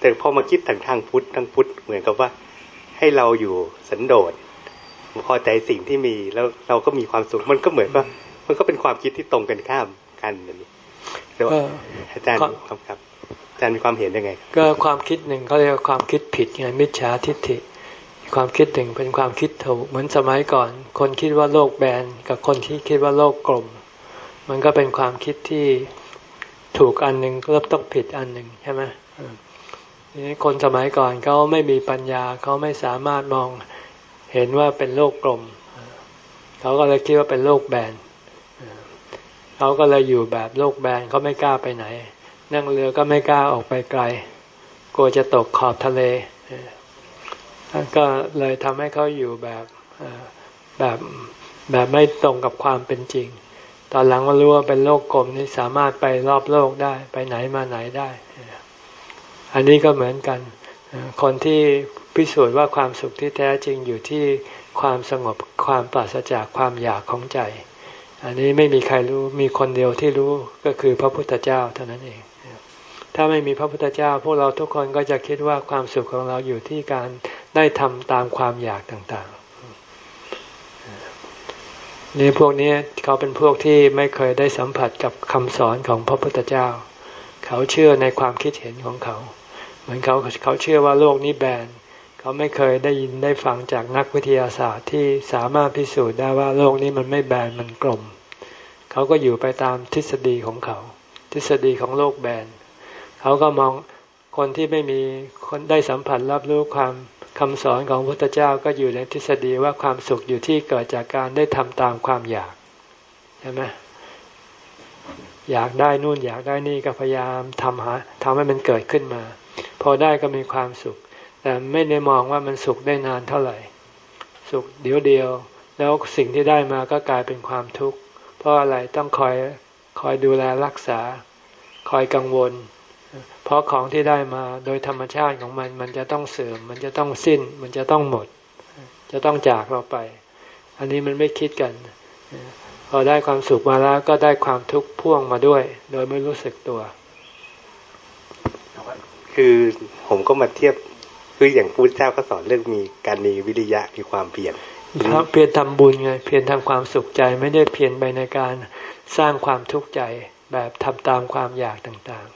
แต่พอมาคิดทางทางพุทธทางพุทธเหมือนกับว่า ให้เราอยู่สันโดษพอใจสิ่งที่มีแล้วเราก็มีความสุขมันก็เหมือนว่า มันก็เป็นความคิดที่ตรงกันข้ามกันแบบนี้แต่ว่าก็อาจารย์ครับมีความครับอาจารย์มีความเห็นยังไงครับก็ความคิดหนึ่งเขาเรียกว่าความคิดผิดไงมิจฉาทิฏฐิ ความคิดหนึ่งเป็นความคิดถูกเหมือนสมัยก่อน คนคิดว่าโลกแบนกับคนที่คิดว่าโลกกลม มันก็เป็นความคิดที่ถูกอันหนึ่งก็ต้องผิดอันหนึ่งใช่ไหมเออทีนี้ คนสมัยก่อนเขาไม่มีปัญญาเขาไม่สามารถมองเห็นว่าเป็นโลกกลม เขาก็เลยคิดว่าเป็นโลกแบนเขาก็เลยอยู่แบบโลกแบนเขาไม่กล้าไปไหน นั่งเรือก็ไม่กล้าออกไปไกลกลัวจะตกขอบทะเลก็เลยทำให้เขาอยู่แบบแบบแบบไม่ตรงกับความเป็นจริง ตอนหลังมารู้ว่าเป็นโลกกลมนี่สามารถไปรอบโลกได้ ไปไหนมาไหนได้ อันนี้ก็เหมือนกัน คนที่พิสูจน์ว่าความสุขที่แท้จริงอยู่ที่ความสงบความปราศจากความอยากของใจ อันนี้ไม่มีใครรู้มีคนเดียวที่รู้ก็คือพระพุทธเจ้าเท่านั้นเอง ถ้าไม่มีพระพุทธเจ้า พวกเราทุกคนก็จะคิดว่าความสุขของเราอยู่ที่การได้ทำตามความอยากต่างๆนี่พวกนี้เขาเป็นพวกที่ไม่เคยได้สัมผัสกับคำสอนของพระพุทธเจ้า เขาเชื่อในความคิดเห็นของเขา เหมือนเขาเขาเชื่อว่าโลกนี้แบนเขาไม่เคยได้ยินได้ฟังจากนักวิทยาศาสตร์ที่สามารถพิสูจน์ได้ว่าโลกนี้มันไม่แบนมันกลม เขาก็อยู่ไปตามทฤษฎีของเขา ทฤษฎีของโลกแบนเขาก็มองคนที่ไม่มีคนได้สัมผัสรับรู้ความคำสอนของพระพุทธเจ้าก็อยู่ในทฤษฎีว่าความสุขอยู่ที่เกิดจากการได้ทำตามความอยากใช่ไหมอยากได้นู่นอยากได้นี่ก็พยายามทำหาทำให้มันเกิดขึ้นมา พอได้ก็มีความสุข แต่ไม่ได้มองว่ามันสุขได้นานเท่าไหร่ สุขเดียวเดียว แล้วสิ่งที่ได้มาก็กลายเป็นความทุกข์ เพราะอะไรต้องคอยคอยดูแลรักษา คอยกังวล เพราะของที่ได้มาโดยธรรมชาติของมัน มันจะต้องเสื่อม มันจะต้องสิ้น มันจะต้องหมด จะต้องจากเราไป อันนี้มันไม่คิดกัน พอได้ความสุขมาแล้วก็ได้ความทุกข์พ่วงมาด้วย โดยไม่รู้สึกตัว คือผมก็มาเทียบคืออย่างพุทธเจ้าก็สอนเรื่องมีการมีวิริยะมีความเพียรเพียรทำบุญไงเพียรทำความสุขใจไม่ได้เพียรไปในการสร้างความทุกข์ใจแบบทำตามความอยากต่าง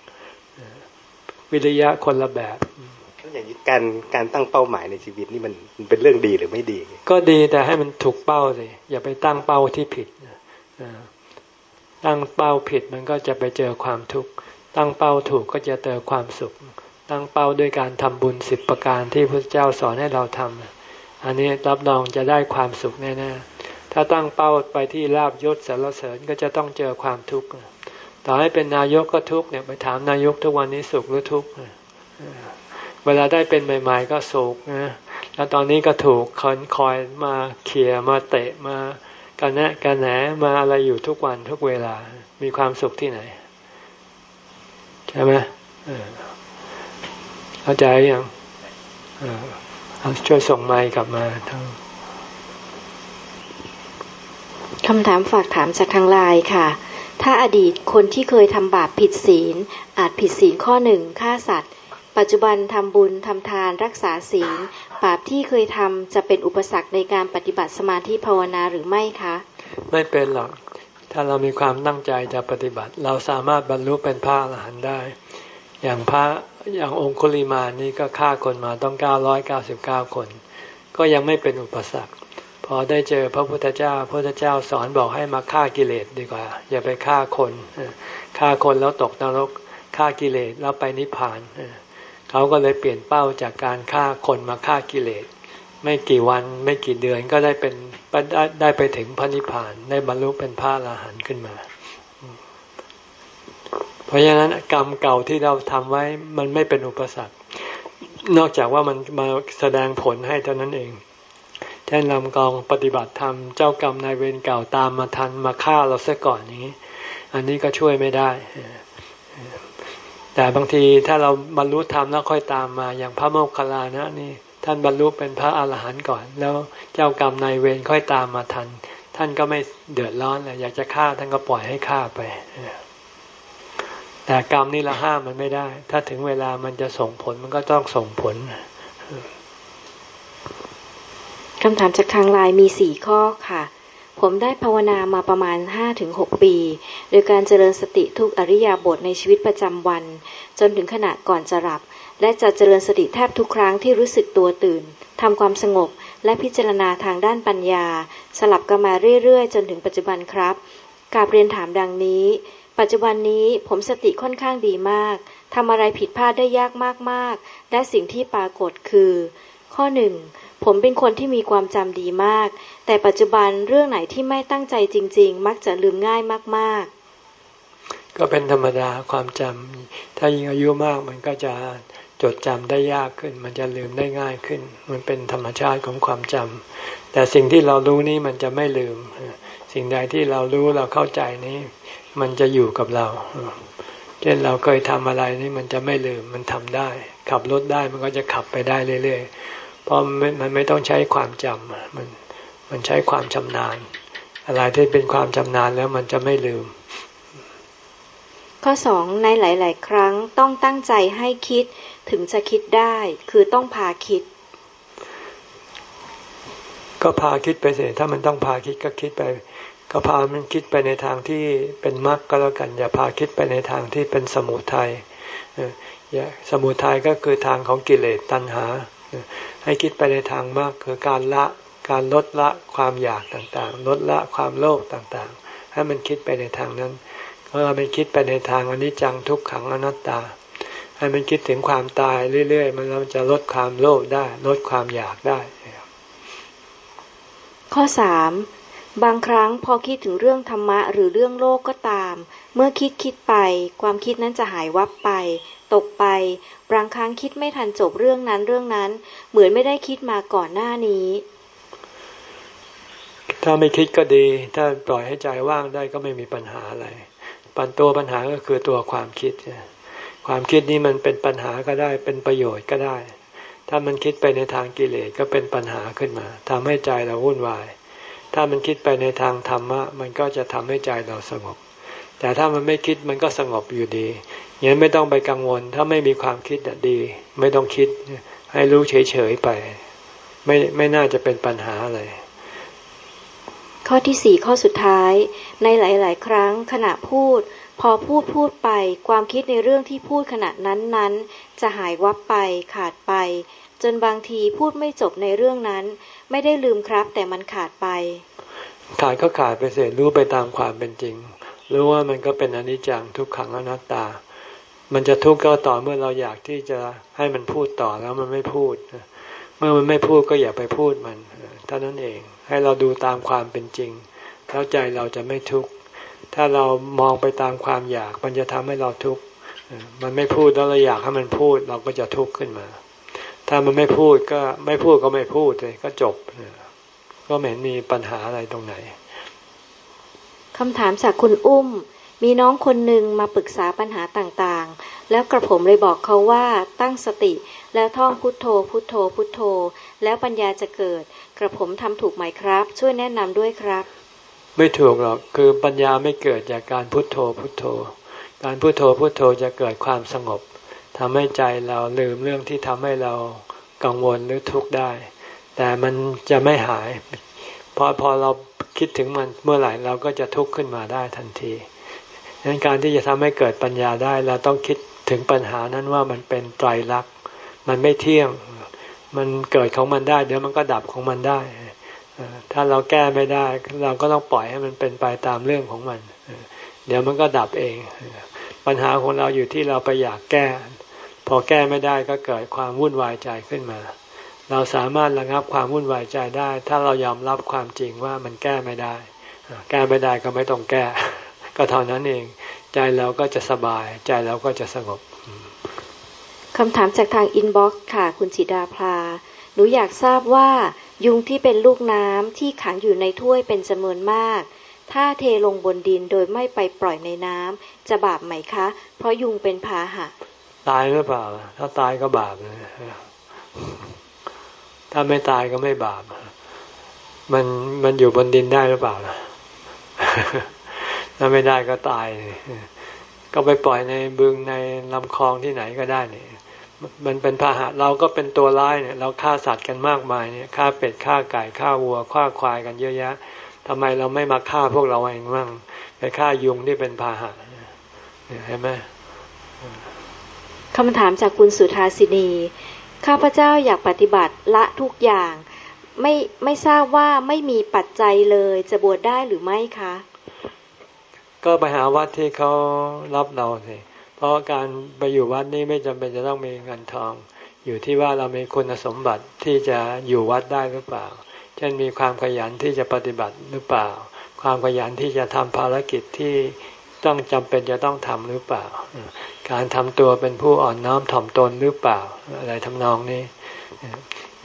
ๆ วิริยะคนละแบบอย่างนี้การการตั้งเป้าหมายในชีวิตนี่มันมันเป็นเรื่องดีหรือไม่ดี ก็ดีแต่ให้มันถูกเป้าสิอย่าไปตั้งเป้าที่ผิดตั้งเป้าผิดมันก็จะไปเจอความทุกข์ตั้งเป้าถูกก็จะเจอความสุข ตั้งเป้าด้วยการทำบุญสิบประการที่พระเจ้าสอนให้เราทำอันนี้รับรองจะได้ความสุขแน่ๆถ้าตั้งเป้าไปที่ลาบยศสารเสริญก็จะต้องเจอความทุกข์ต่อให้เป็นนายกก็ทุกข์เนี่ยไปถามนายกทุกวันนี้สุขหรือทุกข์เวลาได้เป็นใหม่ๆก็สุขนะแล้วตอนนี้ก็ถูกคอนคอยมาเขี่ยมาเตะมากันแนะกันแหนมาอะไรอยู่ทุกวันทุกเวลามีความสุขที่ไหน ใช่ไหม เข้าใจยังช่วยส่งไมค์กลับมาทั้งคำถามฝากถามจากทางไลน์ค่ะ ถ้าอดีตคนที่เคยทำบาปผิดศีล อาจผิดศีลข้อหนึ่งฆ่าสัตว์ ปัจจุบันทำบุญทำทานรักษาศีล บาปที่เคยทำจะเป็นอุปสรรคในการปฏิบัติสมาธิภาวนาหรือไม่คะ ไม่เป็นหรอก ถ้าเรามีความตั้งใจจะปฏิบัติ เราสามารถบรรลุเป็นพระอรหันต์ได้ อย่างพระ อย่างองคุลิมานี่ก็ฆ่าคนมาต้องเก้าร้อยเก้าสิบเก้าคน ก็ยังไม่เป็นอุปสรรค พอได้เจอพระพุทธเจ้า พระพุทธเจ้าสอนบอกให้มาฆ่ากิเลสดีกว่า อย่าไปฆ่าคนฆ่าคนแล้วตกนรกฆ่ากิเลสแล้วไปนิพพานเขาก็เลยเปลี่ยนเป้าจากการฆ่าคนมาฆ่ากิเลส ไม่กี่วันไม่กี่เดือนก็ได้เป็นได้ไปถึงพระนิพพานได้บรรลุเป็นพระอรหันต์ขึ้นมา เพราะฉะนั้นกรรมเก่าที่เราทำไว้มันไม่เป็นอุปสรรค นอกจากว่ามันมาแสดงผลให้เท่านั้นเองแทนลำกองปฏิบัติธรรมเจ้ากรรมนายเวรเก่าตามมาทันมาฆ่าเราซะก่อนอย่างนี้ อันนี้ก็ช่วยไม่ได้ แต่บางทีถ้าเราบรรลุธรรมแล้วค่อยตามมาอย่างพระโมคคัลลานะนี่ท่านบรรลุเป็นพระอาหารหันต์ก่อน แล้วเจ้ากรรมนายเวรค่อยตามมาทัน ท่านก็ไม่เดือดร้อนเลยอยากจะฆ่าท่านก็ปล่อยให้ฆ่าไป แต่กรรมนี่เราห้ามมันไม่ได้ ถ้าถึงเวลามันจะส่งผลมันก็ต้องส่งผลคำถามจากทางไลน์มีสี่ข้อค่ะ ผมได้ภาวนามาประมาณห้าถึงหกปี โดยการเจริญสติทุกอริยาบทในชีวิตประจำวัน จนถึงขณะก่อนจะหลับ และจะเจริญสติแทบทุกครั้งที่รู้สึกตัวตื่นทำความสงบ และพิจารณาทางด้านปัญญา สลับกันมาเรื่อยๆ จนถึงปัจจุบันครับกาบเรียนถามดังนี้ ปัจจุบันนี้ผมสติค่อนข้างดีมากทำอะไรผิดพลาดได้ยากมากๆ และสิ่งที่ปรากฏคือ ข้อหนึ่งผมเป็นคนที่มีความจำดีมาก แต่ปัจจุบันเรื่องไหนที่ไม่ตั้งใจจริง ๆ มักจะลืมง่ายมากๆ ก็เป็นธรรมดาความจำถ้ายิ่งอายุมากมันก็จะจดจำได้ยากขึ้น มันจะลืมได้ง่ายขึ้น มันเป็นธรรมชาติของความจำแต่สิ่งที่เรารู้นี่มันจะไม่ลืม สิ่งใดที่เรารู้เราเข้าใจนี้ มันจะอยู่กับเรา เช่นเราเคยทำอะไรนี่มันจะไม่ลืมมันทำได้ ขับรถได้มันก็จะขับไปได้เรื่อยๆ เพราะมันไม่ต้องใช้ความจำมันมันใช้ความชำนาญ อะไรที่เป็นความชำนาญแล้วมันจะไม่ลืม ข้อสองในหลาย ๆ ครั้งต้องตั้งใจให้คิดถึงจะคิดได้ คือต้องพาคิด ก็พาคิดไปเสียถ้ามันต้องพาคิดก็คิดไป ก็พามันคิดไปในทางที่เป็นมรรคก็แล้วกัน อย่าพาคิดไปในทางที่เป็นสมุทัยอย่าสมุทัยก็คือทางของกิเลสตัณหา ให้คิดไปในทางมรรคคือการละการลดละความอยากต่างๆ ลดละความโลภต่างๆ ให้มันคิดไปในทางนั้นก็เราไปคิดไปในทางอนิจจังทุกขังอนัตตา ให้มันคิดถึงความตายเรื่อยๆ มันเราจะลดความโลภได้ ลดความอยากได้ ข้อสาม บางครั้งพอคิดถึงเรื่องธรรมะหรือเรื่องโลกก็ตาม เมื่อคิดคิดไป ความคิดนั้นจะหายวับไป ตกไป บางครั้งคิดไม่ทันจบเรื่องนั้นเรื่องนั้น เหมือนไม่ได้คิดมาก่อนหน้านี้ ถ้าไม่คิดก็ดี ถ้าปล่อยให้ใจว่างได้ก็ไม่มีปัญหาอะไรปัญตัวปัญหาก็คือตัวความคิด ความคิดนี้มันเป็นปัญหาก็ได้เป็นประโยชน์ก็ได้ ถ้ามันคิดไปในทางกิเลสก็เป็นปัญหาขึ้นมาทำให้ใจเราวุ่นวาย ถ้ามันคิดไปในทางธรรมะมันก็จะทำให้ใจเราสงบ แต่ถ้ามันไม่คิดมันก็สงบอยู่ดีอย่างนี้ไม่ต้องไปกังวล ถ้าไม่มีความคิดดี ไม่ต้องคิด ให้รู้เฉยๆไป ไม่ไม่น่าจะเป็นปัญหาอะไรข้อที่สี่ข้อสุดท้าย ในหลาย ๆ ครั้งขณะพูด พอพูดพูดไป ความคิดในเรื่องที่พูดขณะนั้น ๆ จะหายวับไปขาดไป จนบางทีพูดไม่จบในเรื่องนั้น ไม่ได้ลืมครับ แต่มันขาดไป ขาดก็ขาดไปเสียรู้ไปตามความเป็นจริง รู้ว่ามันก็เป็นอนิจจังทุกขังอนัตตา มันจะทุกข์ก็ต่อเมื่อเราอยากที่จะให้มันพูดต่อแล้วมันไม่พูด เมื่อมันไม่พูดก็อย่าไปพูดมันเท่านั้นเองให้เราดูตามความเป็นจริงแล้วใจเราจะไม่ทุกข์ถ้าเรามองไปตามความอยาก มันจะทำให้เราทุกข์มันไม่พูดแล้วเราอยากให้มันพูด เราก็จะทุกข์ขึ้นมา ถ้ามันไม่พูดก็ไม่พูดก็ไม่พูดเลยก็จบ ก็ไม่เห็นมีปัญหาอะไรตรงไหนคำถามจากคุณอุ้ม มีน้องคนหนึ่งมาปรึกษาปัญหาต่างๆ แล้วกระผมเลยบอกเขาว่าตั้งสติ แล้วท่องพุทโธ พุทโธ พุทโธ แล้วปัญญาจะเกิด กระผมทำถูกไหมครับ ช่วยแนะนำด้วยครับ ไม่ถูกหรอกคือปัญญาไม่เกิดจากการพุทโธ พุทโธ การพุทโธ พุทโธจะเกิดความสงบ ทำให้ใจเราลืมเรื่องที่ทำให้เรากังวลหรือทุกข์ได้ แต่มันจะไม่หายเพราะพอเราคิดถึงมันเมื่อไหร่เราก็จะทุกข์ขึ้นมาได้ทันทีดังนั้นการที่จะทำให้เกิดปัญญาได้ เราต้องคิดถึงปัญหานั้นว่ามันเป็นไตรลักษณ์มันไม่เที่ยง มันเกิดของมันได้ เดี๋ยวมันก็ดับของมันได้ ถ้าเราแก้ไม่ได้ เราก็ต้องปล่อยให้มันเป็นไปตามเรื่องของมัน เดี๋ยวมันก็ดับเอง ปัญหาของเราอยู่ที่เราไปอยากแก้ พอแก้ไม่ได้ก็เกิดความวุ่นวายใจขึ้นมา เราสามารถระงับความวุ่นวายใจได้ ถ้าเรายอมรับความจริงว่ามันแก้ไม่ได้ แก้ไม่ได้ก็ไม่ต้องแก้ ก็เท่านั้นเอง ใจเราก็จะสบาย ใจเราก็จะสงบคำถามจากทาง inbox ค่ะ คุณจิดาพาหนูอยากทราบว่ายุงที่เป็นลูกน้ำที่ขังอยู่ในถ้วยเป็นจำนวนมาก ถ้าเทลงบนดินโดยไม่ไปปล่อยในน้ำจะบาปไหมคะ เพราะยุงเป็นพาหะ ตายหรือเปล่า ถ้าตายก็บาปเลยถ้าไม่ตายก็ไม่บาป มันมันอยู่บนดินได้หรือเปล่าถ้าไม่ได้ก็ตาย ก็ไปปล่อยในบึงในลำคลองที่ไหนก็ได้เนี่ย มันเป็นพาหะเราก็เป็นตัวร้ายเนี่ย เราฆ่าสัตว์กันมากมายเนี่ยฆ่าเป็ดฆ่าไก่ฆ่าวัวฆ่าควายกันเยอะแยะทำไมเราไม่มาฆ่าพวกเราเองบ้างไปฆ่ายุงที่เป็นพาหะเห็นไหม คำถามจากคุณสุธาสินี ข้าพเจ้าอยากปฏิบัติละทุกอย่าง ไม่ไม่ทราบว่าไม่มีปัจจัยเลยจะบวชได้หรือไม่คะ ก็ไปหาวัดที่เขารับเราสิเพราะการไปอยู่วัดนี้ไม่จำเป็นจะต้องมีเงินทอง อยู่ที่ว่าเรามีคุณสมบัติที่จะอยู่วัดได้หรือเปล่า เช่นมีความขยันที่จะปฏิบัติหรือเปล่า ความขยันที่จะทำภารกิจที่ ต้องจำเป็นจะต้องทำหรือเปล่า การทำตัวเป็นผู้อ่อนน้อมถ่อมตนหรือเปล่า อะไรทำนองนี้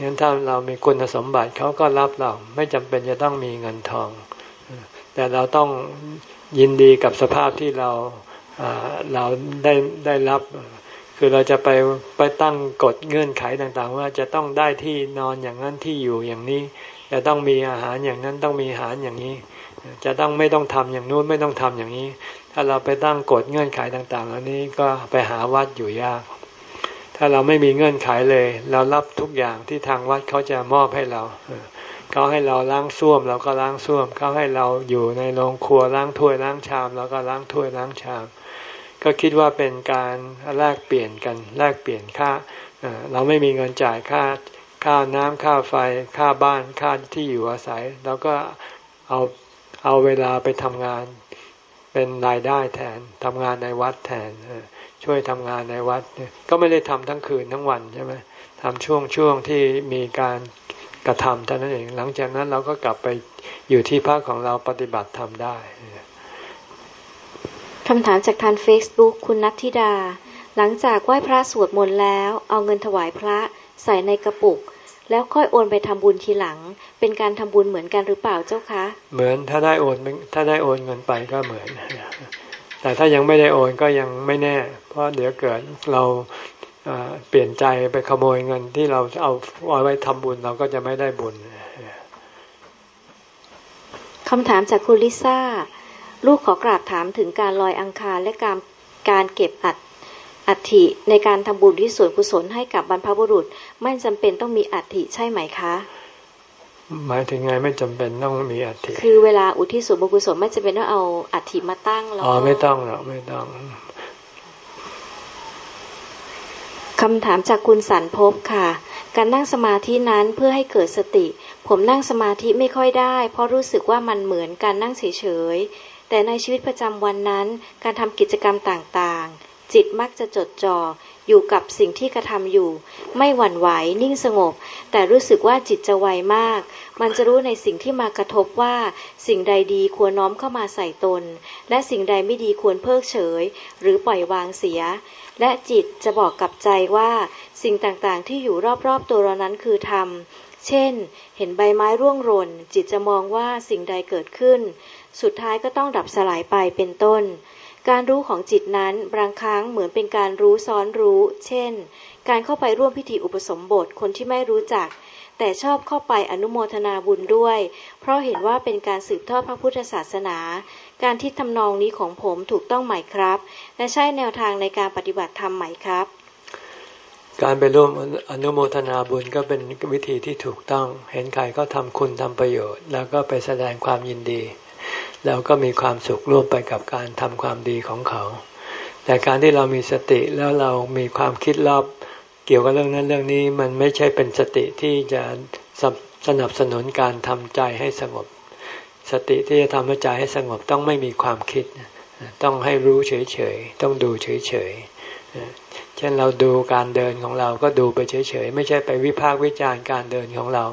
งั้นถ้าเรามีคุณสมบัติเขาก็รับเราไม่จำเป็นจะต้องมีเงินทอง แต่เราต้องยินดีกับสภาพที่เราเราได้ได้รับคือเราจะไปไปตั้งกฎเงื่อนไขต่างๆ ว่าจะต้องได้ที่นอนอย่างนั้นที่อยู่อย่างนี้ จะต้องมีอาหารอย่างนั้นต้องมีอาหารอย่างนี้ จะต้องไม่ต้องทำอย่างนู้นไม่ต้องทำอย่างนี้ ถ้าเราไปตั้งกฎเงื่อนไขต่างๆเหล่านี้ก็ไปหาวัดอยู่ยาก ถ้าเราไม่มีเงื่อนไขเลย เรารับทุกอย่างที่ทางวัดเขาจะมอบให้เราเขาให้เราล้างส้วมเราก็ล้างส้วมเขาให้เราอยู่ในโรงครัวล้างถ้วยล้างชามเราก็ล้างถ้วยล้างชาม ก็คิดว่าเป็นการแลกเปลี่ยนกันแลกเปลี่ยนค่าเราไม่มีเงินจ่ายค่าค่าน้ำค่าไฟค่าบ้านค่าที่อยู่อาศัยเราก็เอาเอาเวลาไปทำงาน เป็นรายได้แทนทำงานในวัดแทนช่วยทำงานในวัดก็ไม่ได้ทำทั้งคืนทั้งวันใช่ไหมทำช่วงช่วงที่มีการกระทำเท่านั้นเอง หลังจากนั้นเราก็กลับไปอยู่ที่พักของเราปฏิบัติทำได้คำถามจากทางเฟซบุ๊กคุณนัทธิดา หลังจากไหว้พระสวดมนต์แล้ว เอาเงินถวายพระใส่ในกระปุก แล้วค่อยโอนไปทำบุญทีหลัง เป็นการทำบุญเหมือนกันหรือเปล่าเจ้าคะ เหมือนถ้าได้โอนถ้าได้โอนเงินไปก็เหมือน แต่ถ้ายังไม่ได้โอนก็ยังไม่แน่ เพราะเดี๋ยวเกิดเราเปลี่ยนใจไปขโมยเงินที่เราเอาไว้ทำบุญเราก็จะไม่ได้บุญคำถามจากคุณลิซ่า ลูกขอกราบถามถึงการลอยอังคารและการการเก็บอัด อัฐิในการทำบุญที่ส่วนกุศลให้กับบรรพบุรุษ ไม่จำเป็นต้องมีอัฐิใช่ไหมคะ หมายถึงไงไม่จำเป็นต้องมีอัฐิคือเวลาอุทิศส่วนบุญกุศลไม่จำเป็นต้องเอาอัฐิมาตั้งหรออ๋อไม่ต้องหรอกไม่ต้องคำถามจากคุณสันพบค่ะ การนั่งสมาธินั้นเพื่อให้เกิดสติ ผมนั่งสมาธิไม่ค่อยได้ เพราะรู้สึกว่ามันเหมือนการนั่งเฉยๆ แต่ในชีวิตประจำวันนั้น การทำกิจกรรมต่างๆ จิตมักจะจดจ่ออยู่กับสิ่งที่กระทำอยู่ ไม่หวั่นไหวนิ่งสงบ แต่รู้สึกว่าจิตจะไวมาก มันจะรู้ในสิ่งที่มากระทบว่า สิ่งใดดีควรน้อมเข้ามาใส่ตน และสิ่งใดไม่ดีควรเพิกเฉย หรือปล่อยวางเสีย และจิตจะบอกกับใจว่า สิ่งต่างๆที่อยู่รอบๆตัวเรานั้นคือธรรมเช่น เห็นใบไม้ร่วงหล่นจิตจะมองว่าสิ่งใดเกิดขึ้น สุดท้ายก็ต้องดับสลายไปเป็นต้น การรู้ของจิตนั้นบางครั้งเหมือนเป็นการรู้ซ้อนรู้ เช่น การเข้าไปร่วมพิธีอุปสมบทคนที่ไม่รู้จัก แต่ชอบเข้าไปอนุโมทนาบุญด้วย เพราะเห็นว่าเป็นการสืบทอดพระพุทธศาสนา การที่ทำนองนี้ของผมถูกต้องไหมครับ และใช่แนวทางในการปฏิบัติธรรมไหมครับ การไปร่วมอนุโมทนาบุญก็เป็นวิธีที่ถูกต้อง เห็นใครก็ทำคุณทำประโยชน์ แล้วก็ไปแสดงความยินดี แล้วก็มีความสุขร่วมไปกับการทำความดีของเขา แต่การที่เรามีสติแล้วเรามีความคิดรอบเกี่ยวกับเรื่องนั้นเรื่องนี้มันไม่ใช่เป็นสติที่จะสนับสนุนการทำใจให้สงบ สติที่จะทำให้ใจให้สงบต้องไม่มีความคิด ต้องให้รู้เฉยๆ ต้องดูเฉยๆ เช่นเราดูการเดินของเราก็ดูไปเฉยๆ ไม่ใช่ไปวิพากษ์วิจารณ์การเดินของเรา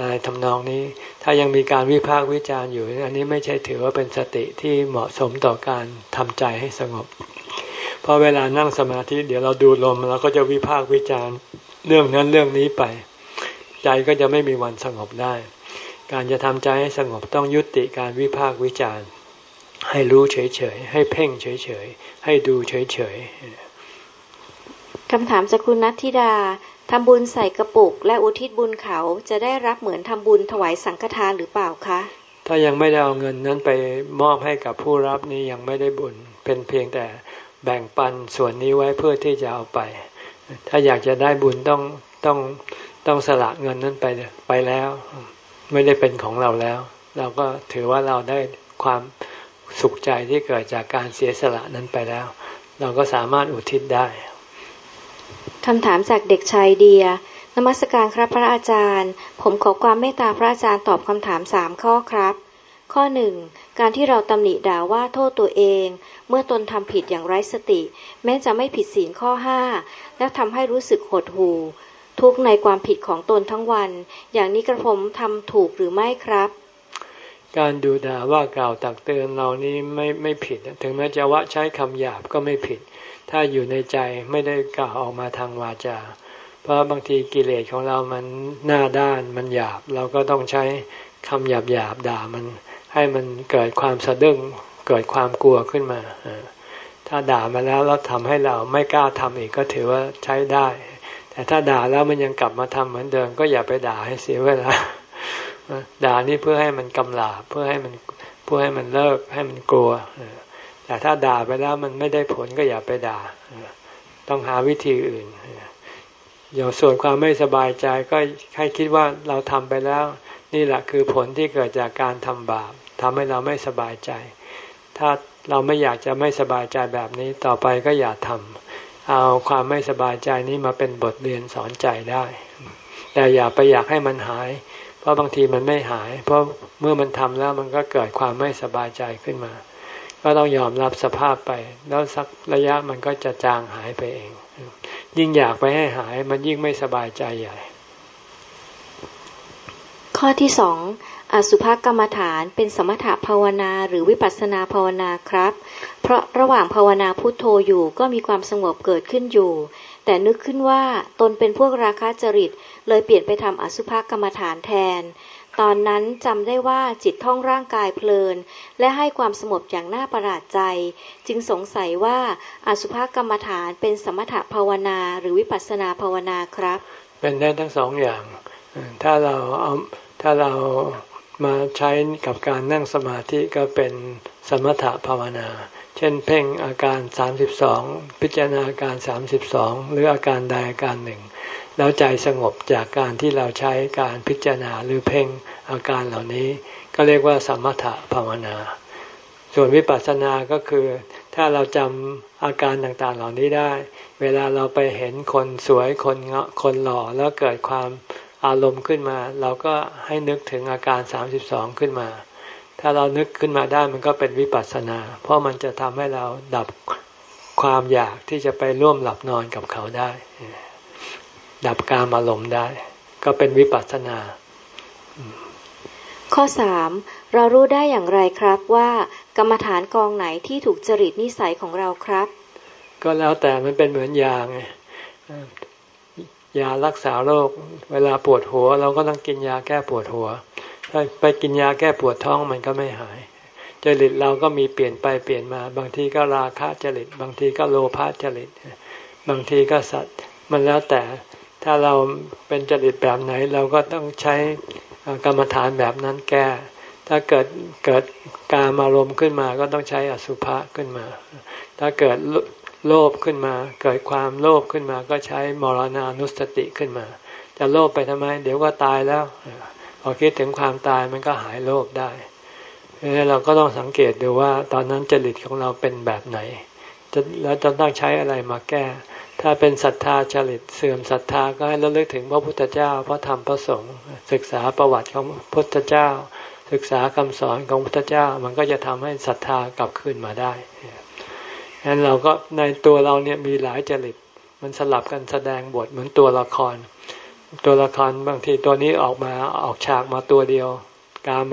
อะไรทำนองนี้ ถ้ายังมีการวิพากษ์วิจารณ์อยู่ อันนี้ไม่ใช่ถือว่าเป็นสติที่เหมาะสมต่อการทำใจให้สงบ เพราะเวลานั่งสมาธิเดี๋ยวเราดูลมเราก็จะวิพากษ์วิจารณ์เรื่องนั้นเรื่องนี้ไป ใจก็จะไม่มีวันสงบได้ การจะทำใจให้สงบต้องยุติการวิพากษ์วิจารณ์ ให้รู้เฉยๆให้เพ่งเฉยๆให้ดูเฉยๆคำถามจากคุณนัทธิดา ทำบุญใส่กระปุก และอุทิศบุญเขาจะได้รับเหมือนทำบุญถวายสังฆทานหรือเปล่าคะ ถ้ายังไม่ได้เอาเงินนั้นไปมอบให้กับผู้รับนี้ยังไม่ได้บุญ เป็นเพียงแต่แบ่งปันส่วนนี้ไว้เพื่อที่จะเอาไป ถ้าอยากจะได้บุญต้องต้องต้องสละเงินนั้นไปไปแล้ว ไม่ได้เป็นของเราแล้ว เราก็ถือว่าเราได้ความสุขใจที่เกิดจากการเสียสละนั้นไปแล้ว เราก็สามารถอุทิศได้ คำถามจากเด็กชายเดีย นมัสการครับพระอาจารย์ ผมขอความเมตตาพระอาจารย์ตอบคำถามสามข้อครับ ข้อหนึ่งการที่เราตำหนิด่าว่าโทษตัวเอง เมื่อตนทำผิดอย่างไร้สติ แม้จะไม่ผิดศีลข้อห้าแล้วทำให้รู้สึกหดหู่ ทุกในความผิดของตนทั้งวัน อย่างนี้กระผมทำถูกหรือไม่ครับ การดูด่าว่ากล่าวตักเตือนเรานี้ไม่ไม่ผิด ถึงแม้จะว่าใช้คำหยาบก็ไม่ผิด ถ้าอยู่ในใจไม่ได้กล่าวออกมาทางวาจา เพราะบางทีกิเลสของเรามันหน้าด้านมันหยาบ เราก็ต้องใช้คำหยาบหยาบด่ามัน ให้มันเกิดความสะดึ้งเกิดความกลัวขึ้นมา ถ้าด่ามาแล้วแล้วทำให้เราไม่กล้าทำอีกก็ถือว่าใช้ได้ แต่ถ้าด่าแล้วมันยังกลับมาทำเหมือนเดิม ก็อย่าไปด่าให้เสียเวลาด่านี่เพื่อให้มันกำลาบเพื่อให้มันเพื่อให้มันเลิกให้มันกลัว แต่ถ้าด่าไปแล้วมันไม่ได้ผลก็อย่าไปด่า ต้องหาวิธีอื่นอย่าส่วนความไม่สบายใจก็ให้คิดว่าเราทำไปแล้ว นี่แหละคือผลที่เกิดจากการทำบาปทำให้เราไม่สบายใจ ถ้าเราไม่อยากจะไม่สบายใจแบบนี้ต่อไปก็อย่าทำเอาความไม่สบายใจนี้มาเป็นบทเรียนสอนใจได้ แต่อย่าไปอยากให้มันหาย เพราะบางทีมันไม่หาย เพราะเมื่อมันทำแล้วมันก็เกิดความไม่สบายใจขึ้นมา ก็ต้องยอมรับสภาพไป แล้วสักระยะมันก็จะจางหายไปเอง ยิ่งอยากไปให้หายมันยิ่งไม่สบายใจใหญ่ ข้อที่สองอสุภกรรมฐานเป็นสมถภาวนาหรือวิปัสสนาภาวนาครับ เพราะระหว่างภาวนาพุทโธอยู่ก็มีความสงบเกิดขึ้นอยู่ แต่นึกขึ้นว่าตนเป็นพวกราคะจริต เลยเปลี่ยนไปทำอสุภกรรมฐานแทน ตอนนั้นจำได้ว่าจิตท่องร่างกายเพลิน และให้ความสงบอย่างน่าประหลาดใจ จึงสงสัยว่าอสุภกรรมฐานเป็นสมถภาวนาหรือวิปัสสนาภาวนาครับ เป็นได้ทั้งสองอย่าง ถ้าเราเอาถ้าเรามาใช้กับการนั่งสมาธิก็เป็นสมถภาวนา เช่นเพ่งอาการ 32 พิจารณาอาการ 32 หรืออาการใดอาการหนึ่ง แล้วใจสงบจากการที่เราใช้การพิจารณาหรือเพ่งอาการเหล่านี้ ก็เรียกว่าสมถะภาวนา ส่วนวิปัสสนาก็คือ ถ้าเราจำอาการต่างๆเหล่านี้ได้ เวลาเราไปเห็นคนสวยคนเงาะคนหล่อแล้วเกิดความอารมณ์ขึ้นมา เราก็ให้นึกถึงอาการสามสิบสองขึ้นมา ถ้าเรานึกขึ้นมาได้มันก็เป็นวิปัสสนา เพราะมันจะทำให้เราดับความอยากที่จะไปร่วมหลับนอนกับเขาได้ ดับการอารมณ์ได้ ก็เป็นวิปัสสนา ข้อสามเรารู้ได้อย่างไรครับว่ากรรมฐานกองไหนที่ถูกจริตนิสัยของเราครับ ก็แล้วแต่มันเป็นเหมือนยาไงยารักษาโรค เวลาปวดหัว เราก็ต้องกินยาแก้ปวดหัว ถ้าไปกินยาแก้ปวดท้องมันก็ไม่หาย จริตเราก็มีเปลี่ยนไปเปลี่ยนมา บางทีก็ราคะจริต บางทีก็โลภะจริต บางทีก็สัตว์ มันแล้วแต่ ถ้าเราเป็นจริตแบบไหนเราก็ต้องใช้กรรมฐานแบบนั้นแก้ ถ้าเกิดเกิดการอารมณ์ขึ้นมาก็ต้องใช้อสุภะขึ้นมา ถ้าเกิดโลภขึ้นมา เกิดความโลภขึ้นมาก็ใช้มรณานุสติขึ้นมา จะโลภไปทำไม เดี๋ยวก็ตายแล้ว พอคิดถึงความตายมันก็หายโลภได้เราะนั้นเราก็ต้องสังเกตดูว่า ตอนนั้นจริตของเราเป็นแบบไหนแล้วจะต้องใช้อะไรมาแก้ ถ้าเป็นศรัทธาจริตเสื่อมศรัทธาก็ให้ระลึกถึงพระพุทธเจ้าพระธรรมพระสงฆ์ศึกษาประวัติของพระพุทธเจ้า ศึกษาคำสอนของพระพุทธเจ้า มันก็จะทำให้ศรัทธากลับคืนมาได้ฉะนั้นเราก็ในตัวเราเนี่ยมีหลายจริตมันสลับกันแสดงบทเหมือนตัวละคร ตัวละครบางทีตัวนี้ออกมาออกฉากมาตัวเดียวกาม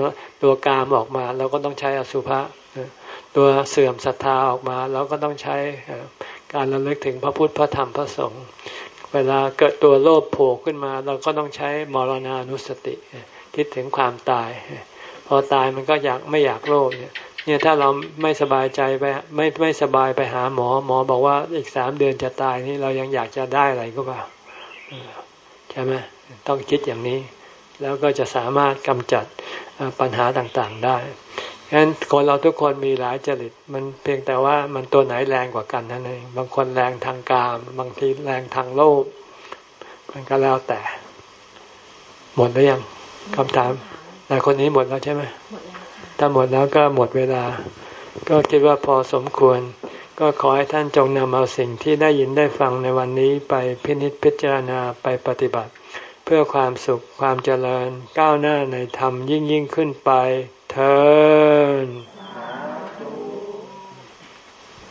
ตัวกามออกมาเราก็ต้องใช้อสุภะตัวเสื่อมศรัทธาออกมาเราก็ต้องใช้ การระลึกถึงพระพุทธพระธรรมพระสงฆ์เวลาเกิดตัวโลภโผล่ขึ้นมา เราก็ต้องใช้มรณานุสติ คิดถึงความตาย พอตายมันก็อยากไม่อยากโลภเนี่ยเนี่ยถ้าเราไม่สบายใจไปไม่ไม่สบายไปหาหมอ หมอบอกว่าอีกสามเดือนจะตายนี่เรายังอยากจะได้อะไรก็เปล่าใช่ไหมต้องคิดอย่างนี้ แล้วก็จะสามารถกำจัดปัญหาต่างๆได้ ฉะนั้นคนเราทุกคนมีหลายจริต มันเพียงแต่ว่ามันตัวไหนแรงกว่ากันนั่นเอง บางคนแรงทางกาม บางทีแรงทางโลภ มันก็แล้วแต่ หมดหรือยังคำถามแต่คนนี้หมดแล้วใช่ไหมหมดแล้วถ้าหมดแล้วก็หมดเวลา ก็คิดว่าพอสมควร ก็ขอให้ท่านจงนำเอาสิ่งที่ได้ยินได้ฟังในวันนี้ไปพินิจพิจารณาไปปฏิบัติ เพื่อความสุขความเจริญก้าวหน้าในธรรมยิ่งยิ่งขึ้นไป turn